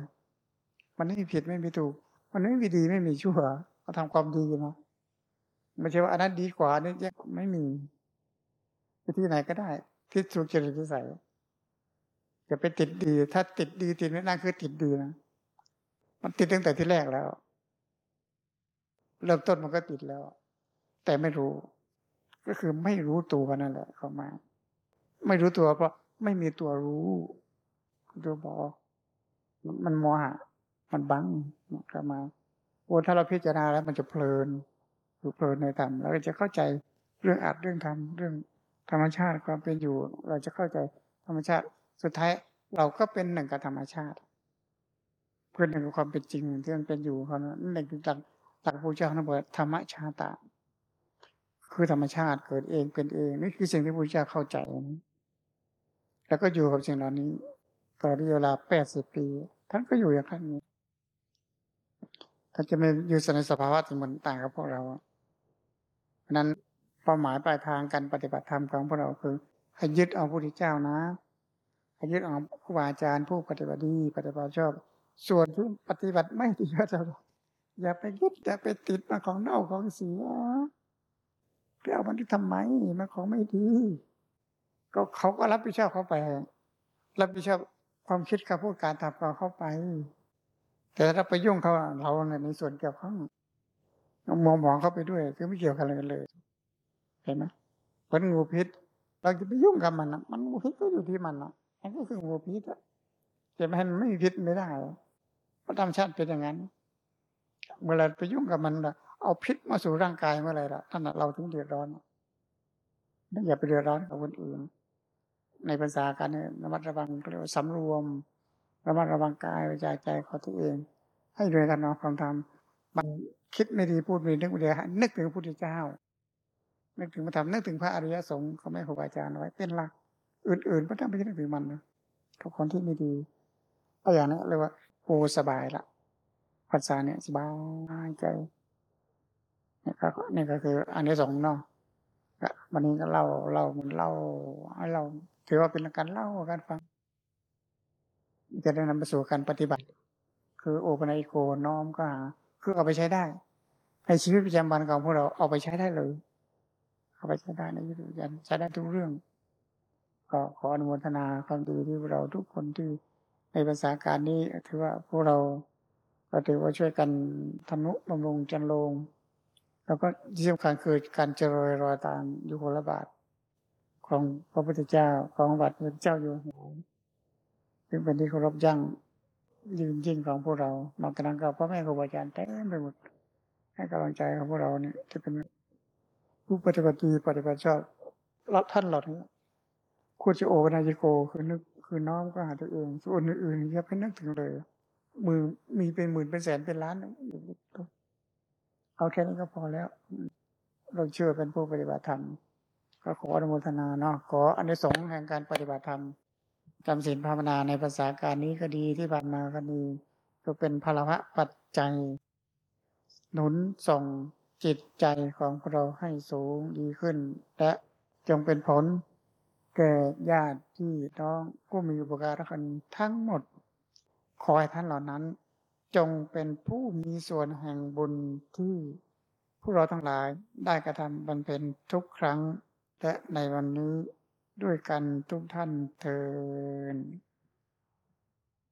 มันไม่มีผิดไม่มีถูก มันไม่มีดีไม่มีชั่วเราทำความดีนะไม่ใช่ว่าอันนั้นดีกว่านี่แยกไม่มีไปที่ไหนก็ได้ ที่ถูกจริตนิสัยจะไปติดดี ถ้าติดดีติดไม่นั่นคือติดดีนะมันติดตั้งแต่ที่แรกแล้ว เริ่มต้นมันก็ติดแล้ว แต่ไม่รู้ ก็คือไม่รู้ตัวนั่นแหละเข้ามา ไม่รู้ตัวเพราะไม่มีตัวรู้ตัวบอก มันโมหะ มันบังก็มาโอ้ถ้าเราพิจารณาแล้วมันจะเพลินอยู่เพลินในธรรมเราจะเข้าใจเรื่องอัดเรื่องทำเรื่องธรรมชาติความเป็นอยู่ เราจะเข้าใจธรรมชาติ สุดท้ายเราก็เป็นหนึ่งกับธรรมชาติเพื่อหนึ่งกับความเป็นจริงที่มันเป็นอยู่เขานั้นหนึ่งหลักหลักพระเจ้าท่านบอกธรรมชาติคือธรรมชาติเกิดเองเป็นเองนี่คือสิ่งที่พระเจ้าเข้าใจ แล้วก็อยู่กับสิ่งเหล่านี้ตลอดเวลาแปดสิบปี ท่านก็อยู่อย่างนั้นถ้าจะไม่อยู่ในสภาวะที่มันต่างกับพวกเราเพราะนั้นเป้าหมายปลายทางการปฏิบัติธรรมของพวกเราคือให้ยึดเอาพระพุทธเจ้านะให้ยึดเอาครูบาอาจารย์ผู้ปฏิบัติดีปฏิบัติชอบ ส่วนที่ปฏิบัติไม่ดีก็จะอย่าไปยึดอย่าไปติดมาของเน่าของเสียไปเอามันที่ทำไมมันของไม่ดี ก็เขาก็รับผิดชอบเขาไป รับผิดชอบ ความคิดกับพูดการทำของเข้าไป แต่ถ้าไปยุ่งเขาเราในส่วนเกี่ยวข้องมองมองเขาไปด้วย คือไม่เกี่ยวกันเลยเห็นไหมผลงูพิษ เราจะไปยุ่งกับมันนะมันงูพิษก็อยู่ที่มันนะมันก็คืองูพิษอะจะไม่ให้มันไม่มีพิษไม่ได้เพราะธรรมชาติเป็นอย่างนั้น เมื่อเราไปยุ่งกับมันเอาพิษมาสู่ร่างกายเมื่อไรล่ะท่านเราถึงเดือดร้อนอย่าไปเดือดร้อนกับคนอื่น ในภาษาการเนี่ยระมัดระวังเรียกว่าสำรวม ระมัดระวังกายวิจาใจของตัวเอง ให้ด้วยกันน้อมความทำมันคิดไม่ดีพูดไม่ดีนึกไม่ดีนึกถึงพระพุทธเจ้า นึกถึงพระธรรมนึกถึงพระอริยสงฆ์เขาไม่ครูบาอาจารย์ไว้เป็นหลัก อื่นๆพระธรรมไม่นึกถึงมันนะกับคนที่ไม่ดีเอาอย่างนี้เรียกว่าโอ้สบายละภาษาเนี่ยสบายใจนี่ก็นี่ก็คืออันที่สองเนาะวันนี้ก็เล่าเล่ามันเล่าให้เรา ถือว่าเป็นการเล่าการฟัง จะได้นำไปสู่การปฏิบัติ คือโอปนอิโกน้อมก็หาคือเอาไปใช้ได้ในชีวิตประจำวันของพวกเราเอาไปใช้ได้เลย เอาไปใช้ได้ในชีวิตประจำใช้ได้ทุกเรื่อง ก็ขออนุโมทนาความดีที่พวกเราทุกคนที่ในภาษาการนี้ถือว่าพวกเราก็ถือว่าช่วยกันทำนุบำรุงจันโลง แล้วก็ที่สำคัญคือการเจริญรอยตามยุคลบาท ของพระพุทธเจ้าของบัตรพระเจ้าอยู่หัวซึ่งเป็นที่เคารพยั่งยืนยิ่งของพวกเรานอกจากนั้นก็พ่อแม่ครูบาอาจารย์เต็มไปหมดให้กำลังใจของพวกเราเนี่ยที่เป็นผู้ปฏิบัติดีปฏิบัติชอบรับท่านเหล่านี้ควรจะโอปนายโกคือนึกคือน้อมก็หาตัวเองส่วนอื่นๆอย่าไปนึกถึงเลยมือมีเป็นหมื่นเป็นแสนเป็นล้านเอาแค่นี้ก็พอแล้ว เราเชื่อเป็นผู้ปฏิบัติธรรม ก็ขออนุโมทนาเนาะขออนในสงส์แห่งการปฏิบัติธรรมจำศีลภาวนาในภาษาการนี้ก็ดีที่ผ่านมาก็ดีก็เป็นพลวะปัจจัย หนุนส่งจิตใจของเราให้สูงดีขึ้น และจงเป็นผลแก่ญาติที่น้องผู้มีอุปการะคุณทั้งหมด ขอให้ท่านเหล่านั้น จงเป็นผู้มีส่วนแห่งบุญที่พวกเราทั้งหลายได้กระทำบรรเพ็ญทุกครั้ง และในวันนี้ด้วยกันทุกท่านเทิน